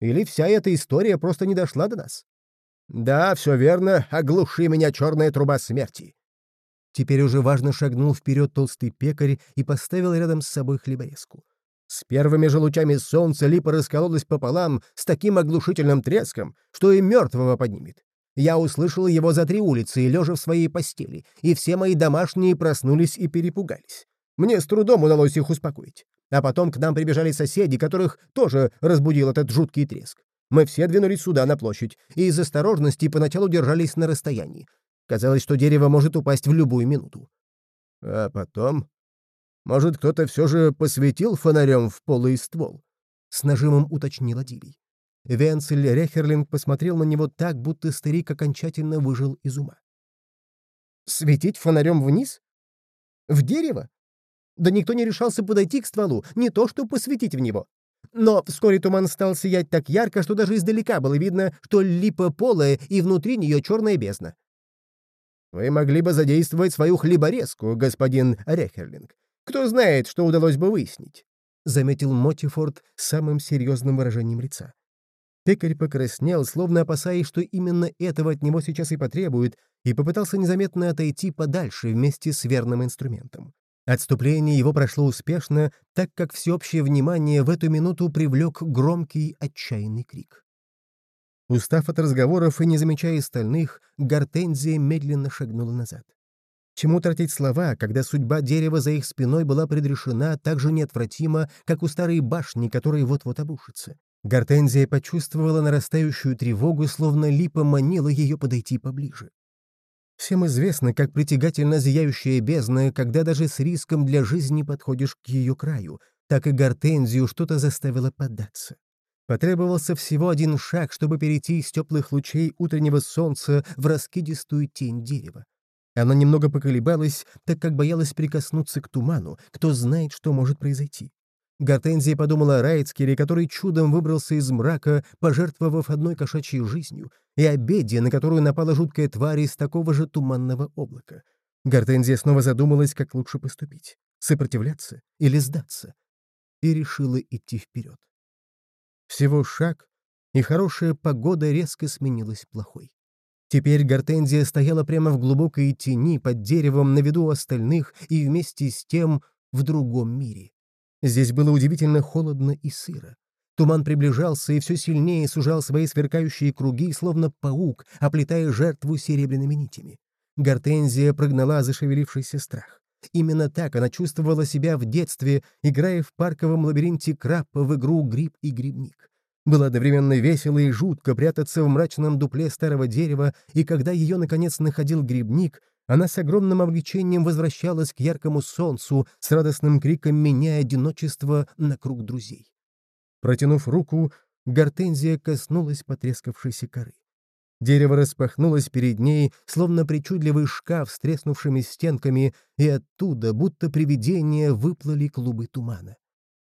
Или вся эта история просто не дошла до нас? Да, все верно, оглуши меня, черная труба смерти. Теперь уже важно шагнул вперед толстый пекарь и поставил рядом с собой хлеборезку. С первыми же лучами солнца липа раскололась пополам с таким оглушительным треском, что и мертвого поднимет. Я услышал его за три улицы, лежа в своей постели, и все мои домашние проснулись и перепугались. Мне с трудом удалось их успокоить. А потом к нам прибежали соседи, которых тоже разбудил этот жуткий треск. Мы все двинулись сюда, на площадь, и из осторожности поначалу держались на расстоянии. Казалось, что дерево может упасть в любую минуту. А потом... Может, кто-то все же посветил фонарем в полый ствол? С нажимом уточнил Адилий. Венцель Рехерлинг посмотрел на него так, будто старик окончательно выжил из ума. «Светить фонарем вниз? В дерево? Да никто не решался подойти к стволу, не то что посветить в него. Но вскоре туман стал сиять так ярко, что даже издалека было видно, что липа полая и внутри нее черная бездна. «Вы могли бы задействовать свою хлеборезку, господин Рехерлинг. Кто знает, что удалось бы выяснить», — заметил Мотифорд самым серьезным выражением лица. Пекарь покраснел, словно опасаясь, что именно этого от него сейчас и потребует, и попытался незаметно отойти подальше вместе с верным инструментом. Отступление его прошло успешно, так как всеобщее внимание в эту минуту привлек громкий отчаянный крик. Устав от разговоров и не замечая остальных, Гортензия медленно шагнула назад. Чему тратить слова, когда судьба дерева за их спиной была предрешена так же неотвратимо, как у старой башни, которая вот-вот обрушится? Гортензия почувствовала нарастающую тревогу, словно липа манила ее подойти поближе. Всем известно, как притягательно зияющая бездна, когда даже с риском для жизни подходишь к ее краю, так и гортензию что-то заставило поддаться. Потребовался всего один шаг, чтобы перейти из теплых лучей утреннего солнца в раскидистую тень дерева. Она немного поколебалась, так как боялась прикоснуться к туману, кто знает, что может произойти. Гортензия подумала о Райцкере, который чудом выбрался из мрака, пожертвовав одной кошачьей жизнью, и о беде, на которую напала жуткая тварь из такого же туманного облака. Гортензия снова задумалась, как лучше поступить — сопротивляться или сдаться, и решила идти вперед. Всего шаг, и хорошая погода резко сменилась плохой. Теперь Гортензия стояла прямо в глубокой тени под деревом на виду остальных и вместе с тем в другом мире. Здесь было удивительно холодно и сыро. Туман приближался и все сильнее сужал свои сверкающие круги, словно паук, оплетая жертву серебряными нитями. Гортензия прогнала зашевелившийся страх. Именно так она чувствовала себя в детстве, играя в парковом лабиринте краб в игру «Гриб и грибник». Было одновременно весело и жутко прятаться в мрачном дупле старого дерева, и когда ее, наконец, находил грибник, она с огромным облегчением возвращалась к яркому солнцу, с радостным криком меняя одиночество на круг друзей. Протянув руку, гортензия коснулась потрескавшейся коры. Дерево распахнулось перед ней, словно причудливый шкаф с треснувшими стенками, и оттуда, будто привидения, выплыли клубы тумана.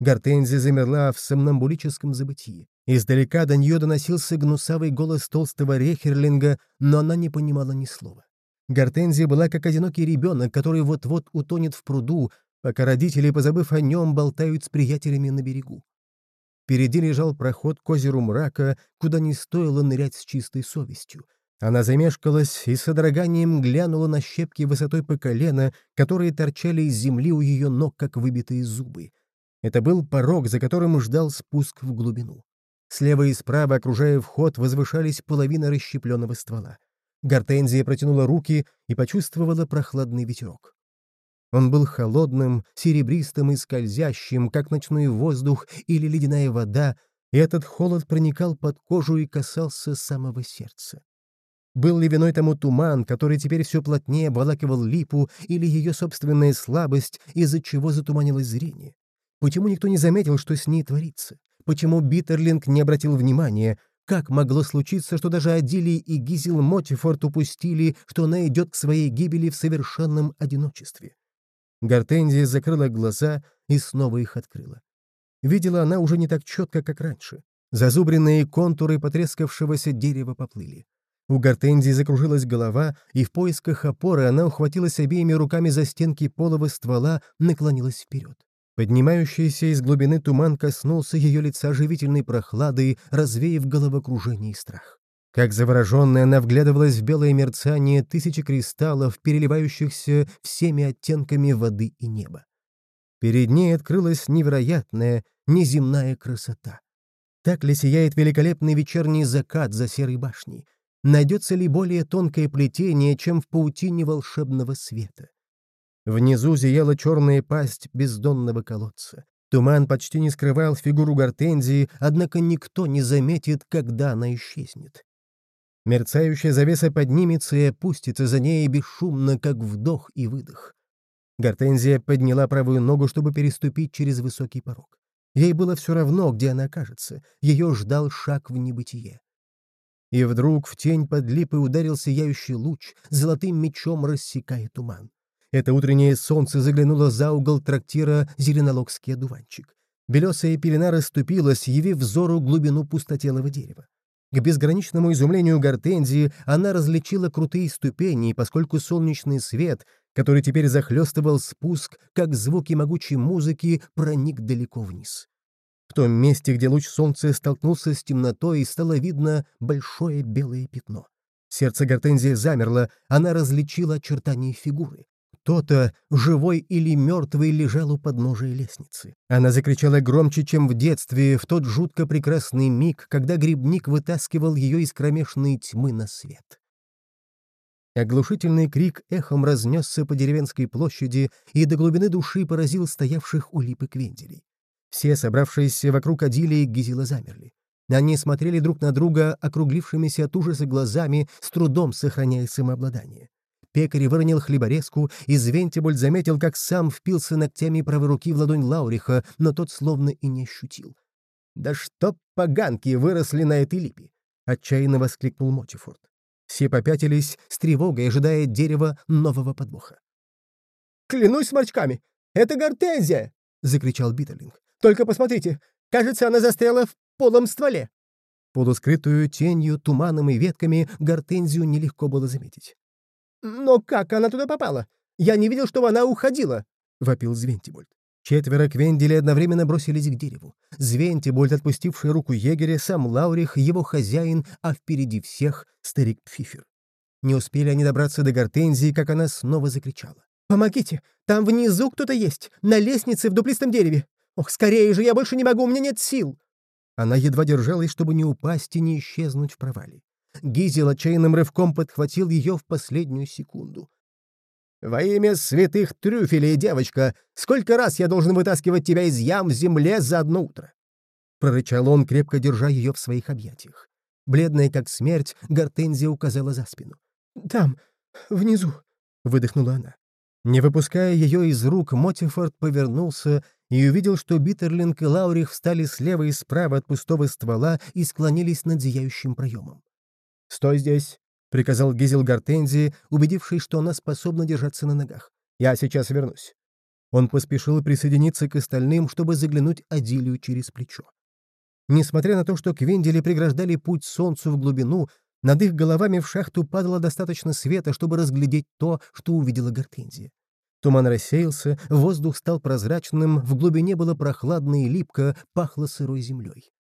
Гортензия замерла в сомнамбулическом забытии. Издалека до нее доносился гнусавый голос толстого рехерлинга, но она не понимала ни слова. Гортензия была как одинокий ребенок, который вот-вот утонет в пруду, пока родители, позабыв о нем, болтают с приятелями на берегу. Впереди лежал проход к озеру мрака, куда не стоило нырять с чистой совестью. Она замешкалась и с содроганием глянула на щепки высотой по колено, которые торчали из земли у ее ног, как выбитые зубы. Это был порог, за которым ждал спуск в глубину. Слева и справа, окружая вход, возвышались половина расщепленного ствола. Гортензия протянула руки и почувствовала прохладный ветерок. Он был холодным, серебристым и скользящим, как ночной воздух или ледяная вода, и этот холод проникал под кожу и касался самого сердца. Был ли виной тому туман, который теперь все плотнее обволакивал липу, или ее собственная слабость, из-за чего затуманилось зрение? Почему никто не заметил, что с ней творится? Почему Биттерлинг не обратил внимания? Как могло случиться, что даже Адили и Гизел Мотифорд упустили, что она идет к своей гибели в совершенном одиночестве? Гортензия закрыла глаза и снова их открыла. Видела она уже не так четко, как раньше. Зазубренные контуры потрескавшегося дерева поплыли. У Гортензии закружилась голова, и в поисках опоры она ухватилась обеими руками за стенки полого ствола, наклонилась вперед. Поднимающийся из глубины туман коснулся ее лица живительной прохладой, развеяв головокружение и страх. Как завороженная, она вглядывалась в белое мерцание тысячи кристаллов, переливающихся всеми оттенками воды и неба. Перед ней открылась невероятная, неземная красота. Так ли сияет великолепный вечерний закат за серой башней? Найдется ли более тонкое плетение, чем в паутине волшебного света? Внизу зияла черная пасть бездонного колодца. Туман почти не скрывал фигуру гортензии, однако никто не заметит, когда она исчезнет. Мерцающая завеса поднимется и опустится за ней бесшумно, как вдох и выдох. Гортензия подняла правую ногу, чтобы переступить через высокий порог. Ей было все равно, где она окажется. Ее ждал шаг в небытие. И вдруг в тень под липой ударил сияющий луч, золотым мечом рассекая туман. Это утреннее солнце заглянуло за угол трактира «Зеленологский одуванчик». Белесая пелена расступилась, явив взору глубину пустотелого дерева. К безграничному изумлению Гортензии она различила крутые ступени, поскольку солнечный свет, который теперь захлестывал спуск, как звуки могучей музыки, проник далеко вниз. В том месте, где луч солнца столкнулся с темнотой, стало видно большое белое пятно. Сердце Гортензии замерло, она различила очертания фигуры. Кто-то, живой или мертвый, лежал у подножия лестницы. Она закричала громче, чем в детстве, в тот жутко прекрасный миг, когда грибник вытаскивал ее из кромешной тьмы на свет. Оглушительный крик эхом разнесся по деревенской площади и до глубины души поразил стоявших у липы квенделей. Все, собравшиеся вокруг Адилии, Гизела замерли. Они смотрели друг на друга округлившимися от ужаса глазами, с трудом сохраняя самообладание. Пекарь выронил хлеборезку, и Звентиболь заметил, как сам впился ногтями правой руки в ладонь Лауриха, но тот словно и не ощутил. «Да что поганки выросли на этой липе!» — отчаянно воскликнул Мотифорд. Все попятились с тревогой, ожидая дерева нового подвоха. «Клянусь сморчками! Это гортензия!» — закричал Биттерлинг. Только посмотрите, кажется, она застряла в полом стволе. Полускрытую тенью, туманом и ветками гортензию нелегко было заметить. «Но как она туда попала? Я не видел, чтобы она уходила!» — вопил Звентибольд. Четверо Квендели одновременно бросились к дереву. Звентибольд, отпустивший руку егеря, сам Лаурих, его хозяин, а впереди всех — старик Пфифер. Не успели они добраться до гортензии, как она снова закричала. «Помогите! Там внизу кто-то есть! На лестнице в дуплистом дереве! Ох, скорее же, я больше не могу, у меня нет сил!» Она едва держалась, чтобы не упасть и не исчезнуть в провале. Гизел отчаянным рывком подхватил ее в последнюю секунду. «Во имя святых трюфелей, девочка, сколько раз я должен вытаскивать тебя из ям в земле за одно утро?» Прорычал он, крепко держа ее в своих объятиях. Бледная как смерть, Гортензия указала за спину. «Там, внизу», — выдохнула она. Не выпуская ее из рук, Мотифорд повернулся и увидел, что Биттерлинг и Лаурих встали слева и справа от пустого ствола и склонились над зияющим проемом. «Стой здесь!» — приказал Гизел Гортензии, убедившись, что она способна держаться на ногах. «Я сейчас вернусь». Он поспешил присоединиться к остальным, чтобы заглянуть Адилию через плечо. Несмотря на то, что квендели преграждали путь солнцу в глубину, над их головами в шахту падало достаточно света, чтобы разглядеть то, что увидела Гортензия. Туман рассеялся, воздух стал прозрачным, в глубине было прохладно и липко, пахло сырой землей.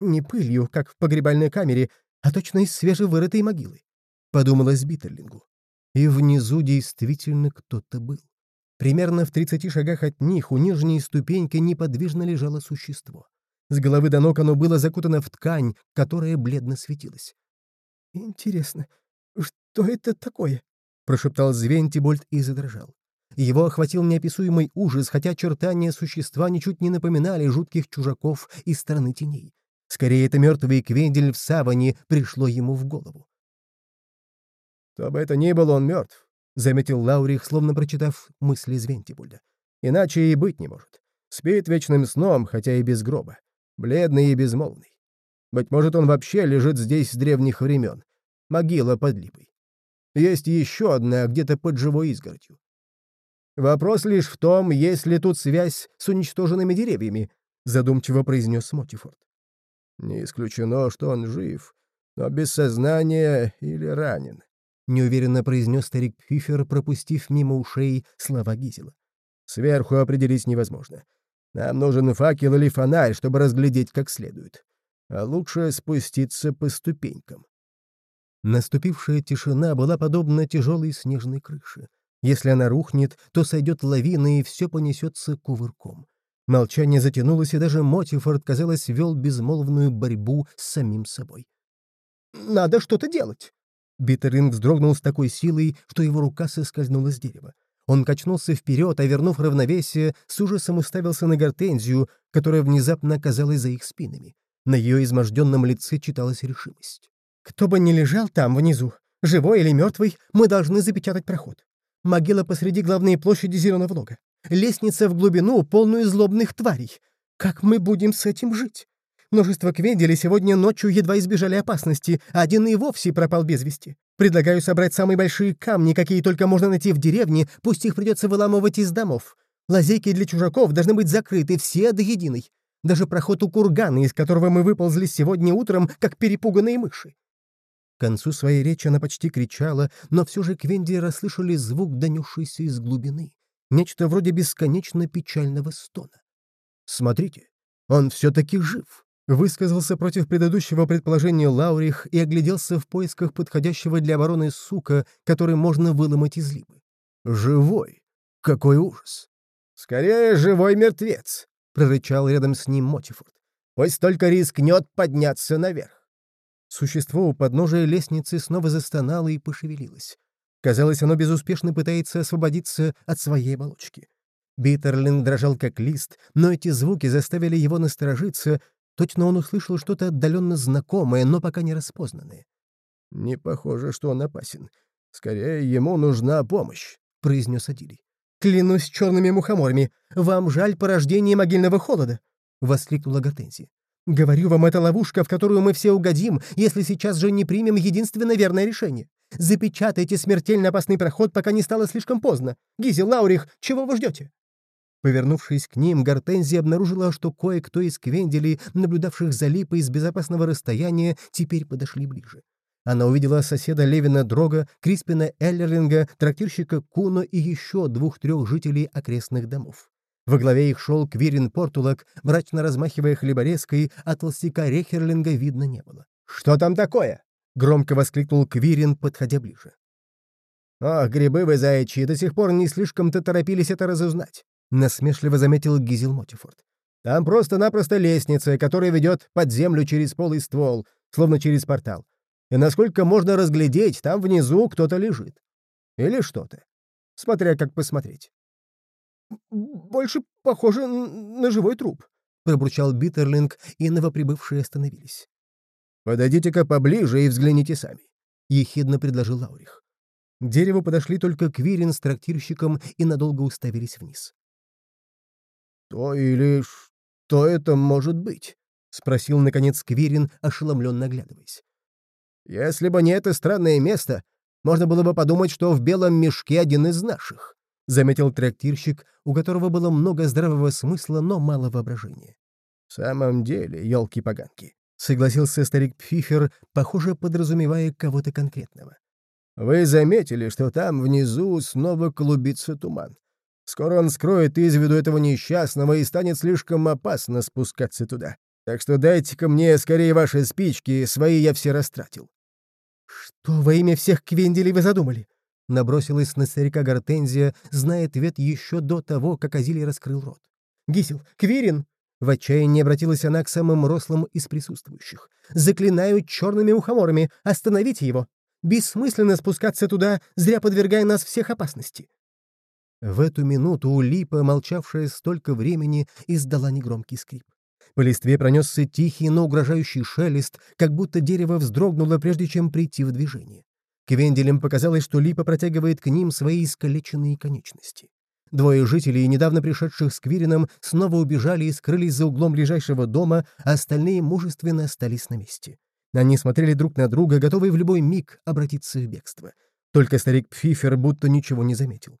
«Не пылью, как в погребальной камере, а точно из свежевырытой могилы», — подумалось Биттерлингу. И внизу действительно кто-то был. Примерно в 30 шагах от них у нижней ступеньки неподвижно лежало существо. С головы до ног оно было закутано в ткань, которая бледно светилась. «Интересно, что это такое?» — прошептал Звентибольд и задрожал. Его охватил неописуемый ужас, хотя очертания существа ничуть не напоминали жутких чужаков из страны теней. Скорее, это мертвый Квендель в саване пришло ему в голову. «Кто бы это ни был, он мертв», — заметил Лаурих, словно прочитав мысли Звентибульда. «Иначе и быть не может. Спит вечным сном, хотя и без гроба. Бледный и безмолвный. Быть может, он вообще лежит здесь с древних времен. Могила под липой. Есть еще одна где-то под живой изгородью. Вопрос лишь в том, есть ли тут связь с уничтоженными деревьями, задумчиво произнес Мотифорд. Не исключено, что он жив, но без сознания или ранен неуверенно произнес старик Пфифер, пропустив мимо ушей слова Гизела. «Сверху определить невозможно. Нам нужен факел или фонарь, чтобы разглядеть как следует. А лучше спуститься по ступенькам». Наступившая тишина была подобна тяжелой снежной крыше. Если она рухнет, то сойдет лавина, и все понесется кувырком. Молчание затянулось, и даже Мотифорд, казалось, вел безмолвную борьбу с самим собой. «Надо что-то делать!» Биттеринг вздрогнул с такой силой, что его рука соскользнула с дерева. Он качнулся вперед, а, вернув равновесие, с ужасом уставился на гортензию, которая внезапно оказалась за их спинами. На ее изможденном лице читалась решимость. «Кто бы ни лежал там, внизу, живой или мертвый, мы должны запечатать проход. Могила посреди главной площади Зеленого лога. Лестница в глубину, полную злобных тварей. Как мы будем с этим жить? Множество квенделей сегодня ночью едва избежали опасности, а один и вовсе пропал без вести. Предлагаю собрать самые большие камни, какие только можно найти в деревне, пусть их придется выламывать из домов. Лазейки для чужаков должны быть закрыты все до единой. Даже проход у кургана, из которого мы выползли сегодня утром, как перепуганные мыши. К концу своей речи она почти кричала, но все же Квенди расслышали звук, донесшийся из глубины. Нечто вроде бесконечно печального стона. «Смотрите, он все-таки жив!» Высказался против предыдущего предположения Лаурих и огляделся в поисках подходящего для обороны сука, который можно выломать из липы. «Живой! Какой ужас!» «Скорее, живой мертвец!» — прорычал рядом с ним Мотифорд. «Пусть только рискнет подняться наверх!» Существо у подножия лестницы снова застонало и пошевелилось. Казалось, оно безуспешно пытается освободиться от своей оболочки. Биттерлин дрожал как лист, но эти звуки заставили его насторожиться, Точно он услышал что-то отдаленно знакомое, но пока не распознанное. «Не похоже, что он опасен. Скорее, ему нужна помощь», — произнес Адилий. «Клянусь черными мухоморами, вам жаль порождение могильного холода!» — воскликнула Гортензия. «Говорю вам, это ловушка, в которую мы все угодим, если сейчас же не примем единственно верное решение. Запечатайте смертельно опасный проход, пока не стало слишком поздно. Гизель, Лаурих, чего вы ждете?» Повернувшись к ним, Гортензия обнаружила, что кое-кто из квенделей, наблюдавших за липой с безопасного расстояния, теперь подошли ближе. Она увидела соседа Левина Дрога, Криспина Эллерлинга, трактирщика Куно и еще двух-трех жителей окрестных домов. Во главе их шел Квирин Портулак, мрачно размахивая хлеборезкой, а толстяка Рехерлинга видно не было. «Что там такое?» — громко воскликнул Квирин, подходя ближе. «Ох, грибы вы заячьи, до сих пор не слишком-то торопились это разузнать. — насмешливо заметил Гизел Мотифорд. «Там просто-напросто лестница, которая ведет под землю через полый ствол, словно через портал. И насколько можно разглядеть, там внизу кто-то лежит. Или что-то. Смотря как посмотреть». «Больше похоже на живой труп», — пробурчал Биттерлинг, и новоприбывшие остановились. «Подойдите-ка поближе и взгляните сами», — ехидно предложил Лаурих. К дереву подошли только Квирин с трактирщиком и надолго уставились вниз. «То или что это может быть?» — спросил, наконец, Квирин, ошеломленно оглядываясь. «Если бы не это странное место, можно было бы подумать, что в белом мешке один из наших», — заметил трактирщик, у которого было много здравого смысла, но мало воображения. «В самом деле, елки-поганки», — согласился старик Пфифер, похоже, подразумевая кого-то конкретного. «Вы заметили, что там внизу снова клубится туман. Скоро он скроет из виду этого несчастного и станет слишком опасно спускаться туда. Так что дайте-ка мне скорее ваши спички, свои я все растратил». «Что во имя всех Квенделей вы задумали?» Набросилась на старика Гортензия, зная ответ еще до того, как Азилий раскрыл рот. «Гисел! Квирин!» В отчаянии обратилась она к самым рослым из присутствующих. «Заклинаю черными ухоморами! Остановите его! Бессмысленно спускаться туда, зря подвергая нас всех опасности!» В эту минуту Липа, молчавшая столько времени, издала негромкий скрип. По листве пронесся тихий, но угрожающий шелест, как будто дерево вздрогнуло, прежде чем прийти в движение. Квенделям показалось, что Липа протягивает к ним свои искалеченные конечности. Двое жителей, недавно пришедших с Квирином, снова убежали и скрылись за углом ближайшего дома, а остальные мужественно остались на месте. Они смотрели друг на друга, готовые в любой миг обратиться в бегство. Только старик Пфифер будто ничего не заметил.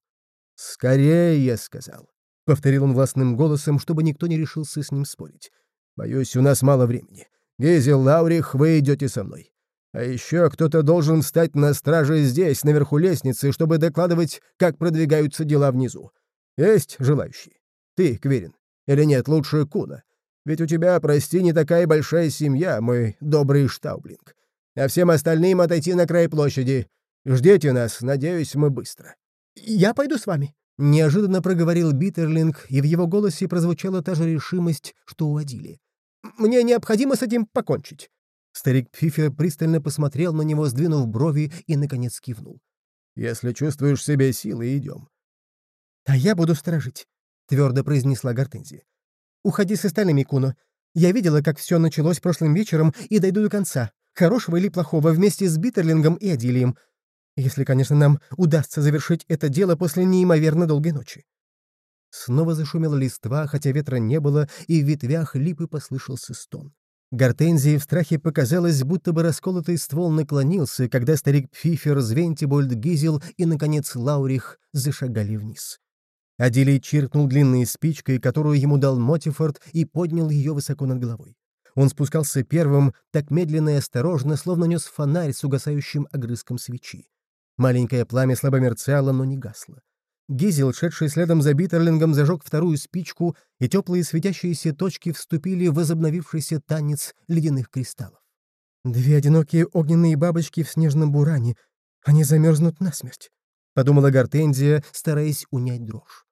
«Скорее!» — я сказал. Повторил он властным голосом, чтобы никто не решился с ним спорить. «Боюсь, у нас мало времени. Гезел, Лаурих, вы идете со мной. А еще кто-то должен встать на страже здесь, наверху лестницы, чтобы докладывать, как продвигаются дела внизу. Есть желающие? Ты, Кверин. Или нет, лучше Куна. Ведь у тебя, прости, не такая большая семья, мой добрый Штаублинг. А всем остальным отойти на край площади. Ждите нас, надеюсь, мы быстро. «Я пойду с вами», — неожиданно проговорил Биттерлинг, и в его голосе прозвучала та же решимость, что у Адили. «Мне необходимо с этим покончить. Старик Пфифер пристально посмотрел на него, сдвинув брови, и, наконец, кивнул. «Если чувствуешь себе силы, идем». «А я буду сторожить», — твердо произнесла Гортензия. «Уходи с остальными, Куно. Я видела, как все началось прошлым вечером, и дойду до конца, хорошего или плохого, вместе с Биттерлингом и Адилием. Если, конечно, нам удастся завершить это дело после неимоверно долгой ночи». Снова зашумела листва, хотя ветра не было, и в ветвях липы послышался стон. Гортензии в страхе показалось, будто бы расколотый ствол наклонился, когда старик Пфифер, Звентибольд, Гизел и, наконец, Лаурих зашагали вниз. Адилий чиркнул длинной спичкой, которую ему дал Мотифорд, и поднял ее высоко над головой. Он спускался первым, так медленно и осторожно, словно нес фонарь с угасающим огрызком свечи. Маленькое пламя слабо мерцало, но не гасло. Гизел, шедший следом за Биттерлингом, зажег вторую спичку, и теплые светящиеся точки вступили в возобновившийся танец ледяных кристаллов. «Две одинокие огненные бабочки в снежном буране. Они замерзнут насмерть», — подумала Гортензия, стараясь унять дрожь.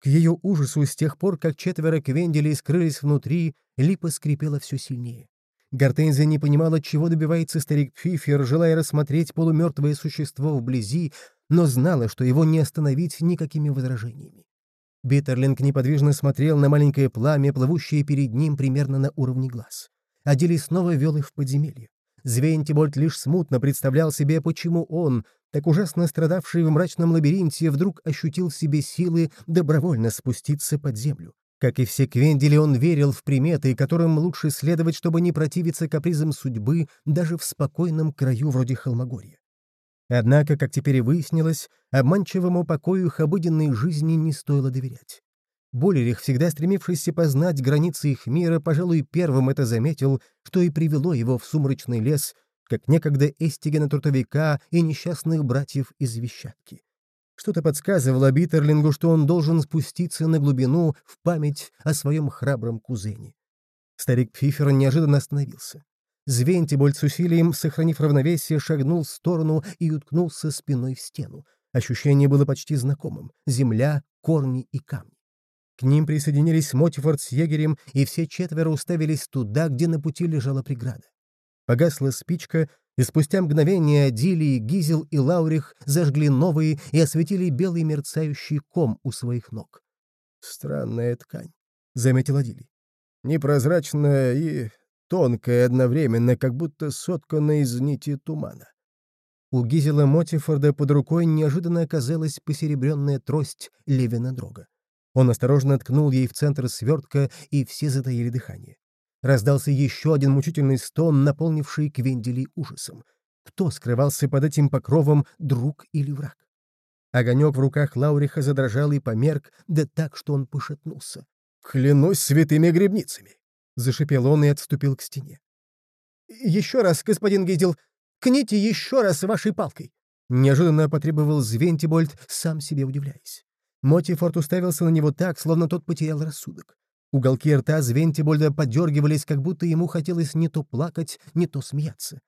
К ее ужасу с тех пор, как четверо квенделей скрылись внутри, липа скрипела все сильнее. Гортензия не понимала, чего добивается старик Пфифер, желая рассмотреть полумертвое существо вблизи, но знала, что его не остановить никакими возражениями. Биттерлинг неподвижно смотрел на маленькое пламя, плывущее перед ним примерно на уровне глаз. Адили снова вел их в подземелье. Звентибольд лишь смутно представлял себе, почему он, так ужасно страдавший в мрачном лабиринте, вдруг ощутил в себе силы добровольно спуститься под землю. Как и все Квендели, он верил в приметы, которым лучше следовать, чтобы не противиться капризам судьбы даже в спокойном краю вроде Холмогорья. Однако, как теперь и выяснилось, обманчивому покою их обыденной жизни не стоило доверять. Болерих, всегда стремившийся познать границы их мира, пожалуй, первым это заметил, что и привело его в сумрачный лес, как некогда Эстигена Трутовика и несчастных братьев из Вещатки. Что-то подсказывало Биттерлингу, что он должен спуститься на глубину в память о своем храбром кузене. Старик Пфифер неожиданно остановился. Звентибольд с усилием, сохранив равновесие, шагнул в сторону и уткнулся спиной в стену. Ощущение было почти знакомым — земля, корни и камни. К ним присоединились Мотифорд с егерем, и все четверо уставились туда, где на пути лежала преграда. Погасла спичка, и спустя мгновение Дили, Гизел и Лаурих зажгли новые и осветили белый мерцающий ком у своих ног. «Странная ткань», — заметил Адили. «Непрозрачная и тонкая одновременно, как будто соткана из нити тумана. У Гизела Мотифорда под рукой неожиданно оказалась посеребренная трость Левина Дрога. Он осторожно ткнул ей в центр свертка, и все затаили дыхание. Раздался еще один мучительный стон, наполнивший Квенделей ужасом. Кто скрывался под этим покровом, друг или враг? Огонек в руках Лауриха задрожал и померк, да так, что он пошатнулся. «Клянусь святыми гребницами!» — зашипел он и отступил к стене. «Еще раз, господин Гизел, кните еще раз вашей палкой!» Неожиданно потребовал Звентибольд, сам себе удивляясь. Мотифорд уставился на него так, словно тот потерял рассудок. Уголки рта Звентибольда подергивались, как будто ему хотелось не то плакать, не то смеяться.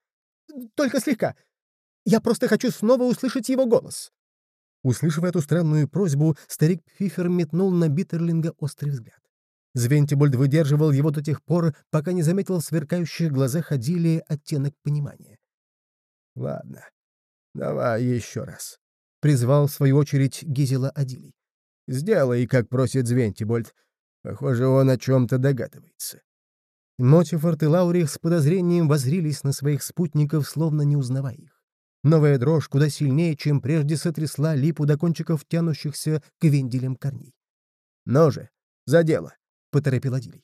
«Только слегка. Я просто хочу снова услышать его голос». Услышав эту странную просьбу, старик Пфифер метнул на Биттерлинга острый взгляд. Звентибольд выдерживал его до тех пор, пока не заметил в сверкающих глазах Адилии оттенок понимания. «Ладно, давай еще раз», — призвал в свою очередь Гизела Адилий. «Сделай, как просит Звентибольд. Похоже, он о чем-то догадывается». Мотифорд и Лаурих с подозрением возрились на своих спутников, словно не узнавая их. Новая дрожь куда сильнее, чем прежде сотрясла липу до кончиков тянущихся к венделям корней. «Ну же, за дело!» — поторопил Адилий.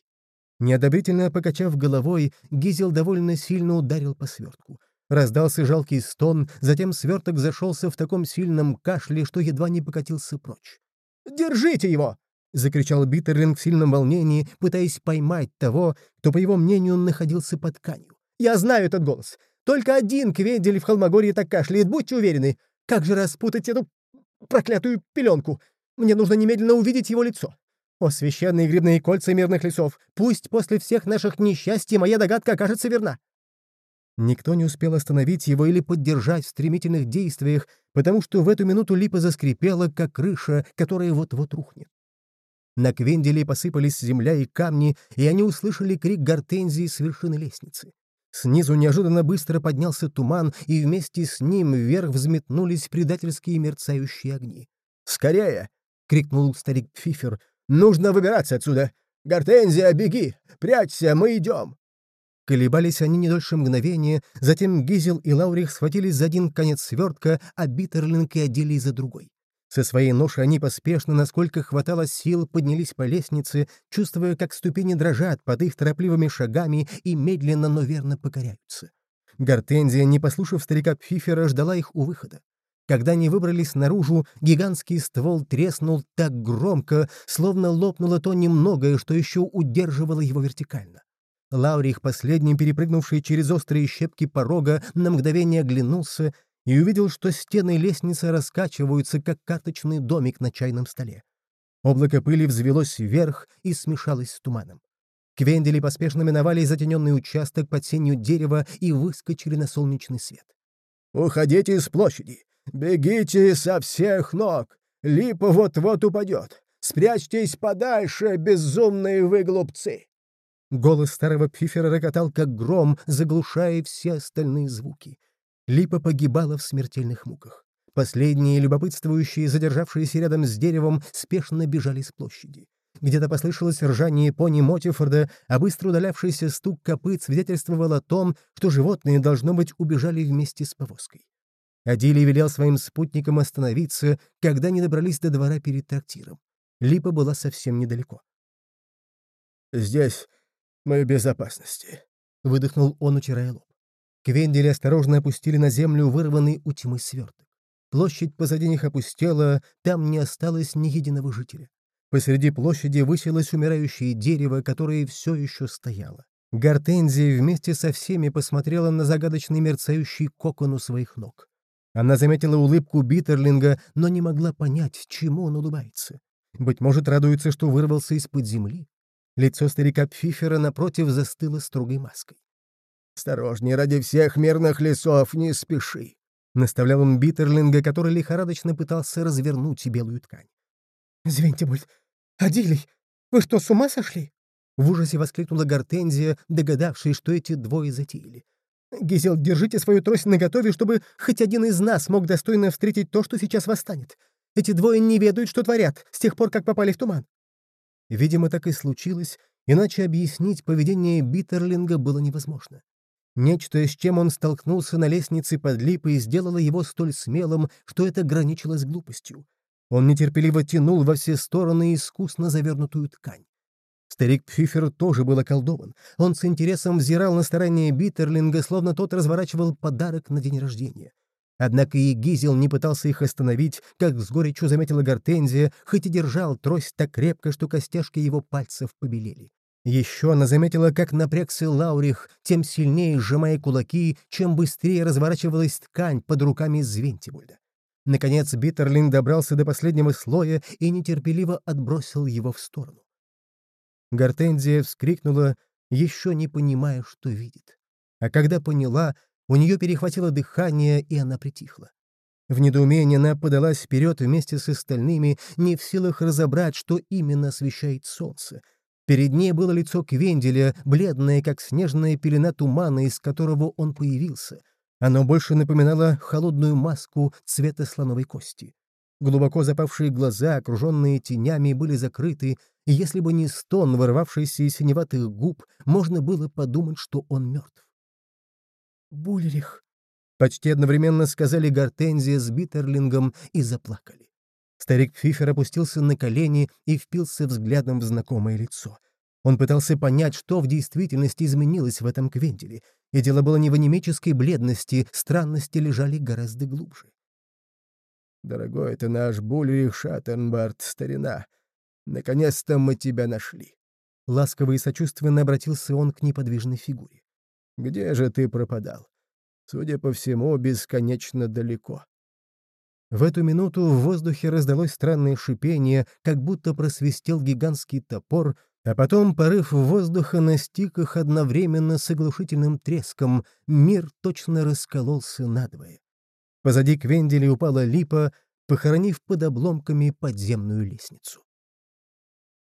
Неодобрительно покачав головой, Гизел довольно сильно ударил по свертку. Раздался жалкий стон, затем сверток зашелся в таком сильном кашле, что едва не покатился прочь. «Держите его!» — закричал Биттерлинг в сильном волнении, пытаясь поймать того, кто, по его мнению, находился под тканью. «Я знаю этот голос. Только один Квендель в Холмогорье так кашляет, будьте уверены. Как же распутать эту проклятую пеленку? Мне нужно немедленно увидеть его лицо. О, священные грибные кольца мирных лесов! Пусть после всех наших несчастий моя догадка окажется верна!» Никто не успел остановить его или поддержать в стремительных действиях, потому что в эту минуту липа заскрипела, как крыша, которая вот-вот рухнет. На Квенделе посыпались земля и камни, и они услышали крик гортензии с вершины лестницы. Снизу неожиданно быстро поднялся туман, и вместе с ним вверх взметнулись предательские мерцающие огни. «Скорее!» — крикнул старик Пфифер. Нужно выбираться отсюда! Гортензия, беги! Прячься, мы идем!» Колебались они не дольше мгновения, затем Гизел и Лаурих схватились за один конец свертка, а Биттерлинг и одели за другой. Со своей ношей они поспешно, насколько хватало сил, поднялись по лестнице, чувствуя, как ступени дрожат под их торопливыми шагами и медленно, но верно покоряются. Гортензия, не послушав старика Пфифера, ждала их у выхода. Когда они выбрались наружу, гигантский ствол треснул так громко, словно лопнуло то немногое, что еще удерживало его вертикально. Лаурих, последним перепрыгнувший через острые щепки порога, на мгновение оглянулся и увидел, что стены лестницы раскачиваются, как карточный домик на чайном столе. Облако пыли взвелось вверх и смешалось с туманом. Квендели поспешно миновали затененный участок под сенью дерева и выскочили на солнечный свет. «Уходите с площади! «Бегите со всех ног! Липа вот-вот упадет! Спрячьтесь подальше, безумные вы глупцы!» Голос старого пфифера рокотал, как гром, заглушая все остальные звуки. Липа погибала в смертельных муках. Последние, любопытствующие, задержавшиеся рядом с деревом, спешно бежали с площади. Где-то послышалось ржание пони Мотифорда, а быстро удалявшийся стук копыт свидетельствовал о том, что животные, должно быть, убежали вместе с повозкой. Адилий велел своим спутникам остановиться, когда они добрались до двора перед трактиром. Липа была совсем недалеко. «Здесь мы в безопасности», — выдохнул он, утирая лоб. Квендели осторожно опустили на землю вырванный у тьмы сверток. Площадь позади них опустела, там не осталось ни единого жителя. Посреди площади высилось умирающее дерево, которое все еще стояло. Гортензия вместе со всеми посмотрела на загадочный мерцающий кокон у своих ног. Она заметила улыбку Биттерлинга, но не могла понять, чему он улыбается. Быть может, радуется, что вырвался из-под земли. Лицо старика Пфифера напротив застыло строгой маской. «Осторожней, ради всех мирных лесов, не спеши!» — наставлял он Биттерлинга, который лихорадочно пытался развернуть белую ткань. «Звентибольд! Адилий! Вы что, с ума сошли?» В ужасе воскликнула Гортензия, догадавшись, что эти двое затеяли. Гизел, держите свою трость наготове, чтобы хоть один из нас мог достойно встретить то, что сейчас восстанет. Эти двое не ведают, что творят, с тех пор, как попали в туман». Видимо, так и случилось, иначе объяснить поведение Биттерлинга было невозможно. Нечто, с чем он столкнулся на лестнице под липой, сделало его столь смелым, что это граничило с глупостью. Он нетерпеливо тянул во все стороны искусно завернутую ткань. Старик Пфифер тоже был околдован. Он с интересом взирал на старания Биттерлинга, словно тот разворачивал подарок на день рождения. Однако и Гизел не пытался их остановить, как с горечью заметила Гортензия, хоть и держал трость так крепко, что костяшки его пальцев побелели. Еще она заметила, как напрягся Лаурих, тем сильнее сжимая кулаки, чем быстрее разворачивалась ткань под руками Звентибульда. Наконец Биттерлин добрался до последнего слоя и нетерпеливо отбросил его в сторону. Гортензия вскрикнула, еще не понимая, что видит. А когда поняла, у нее перехватило дыхание, и она притихла. В недоумении она подалась вперед вместе с остальными, не в силах разобрать, что именно освещает солнце. Перед ней было лицо Квенделя, бледное, как снежная пелена тумана, из которого он появился. Оно больше напоминало холодную маску цвета слоновой кости. Глубоко запавшие глаза, окруженные тенями, были закрыты, и если бы не стон, ворвавшийся из синеватых губ, можно было подумать, что он мертв. «Булерих», Почти одновременно сказали Гортензия с Биттерлингом и заплакали. Старик Фифер опустился на колени и впился взглядом в знакомое лицо. Он пытался понять, что в действительности изменилось в этом Квентеле, и дело было не в анемической бледности, странности лежали гораздо глубже. «Дорогой ты наш Бульрих Шаттенбарт, старина, наконец-то мы тебя нашли!» Ласково и сочувственно обратился он к неподвижной фигуре. «Где же ты пропадал? Судя по всему, бесконечно далеко. В эту минуту в воздухе раздалось странное шипение, как будто просвистел гигантский топор, а потом порыв воздуха настиг их одновременно с оглушительным треском, мир точно раскололся надвое. Позади Квендели упала липа, похоронив под обломками подземную лестницу.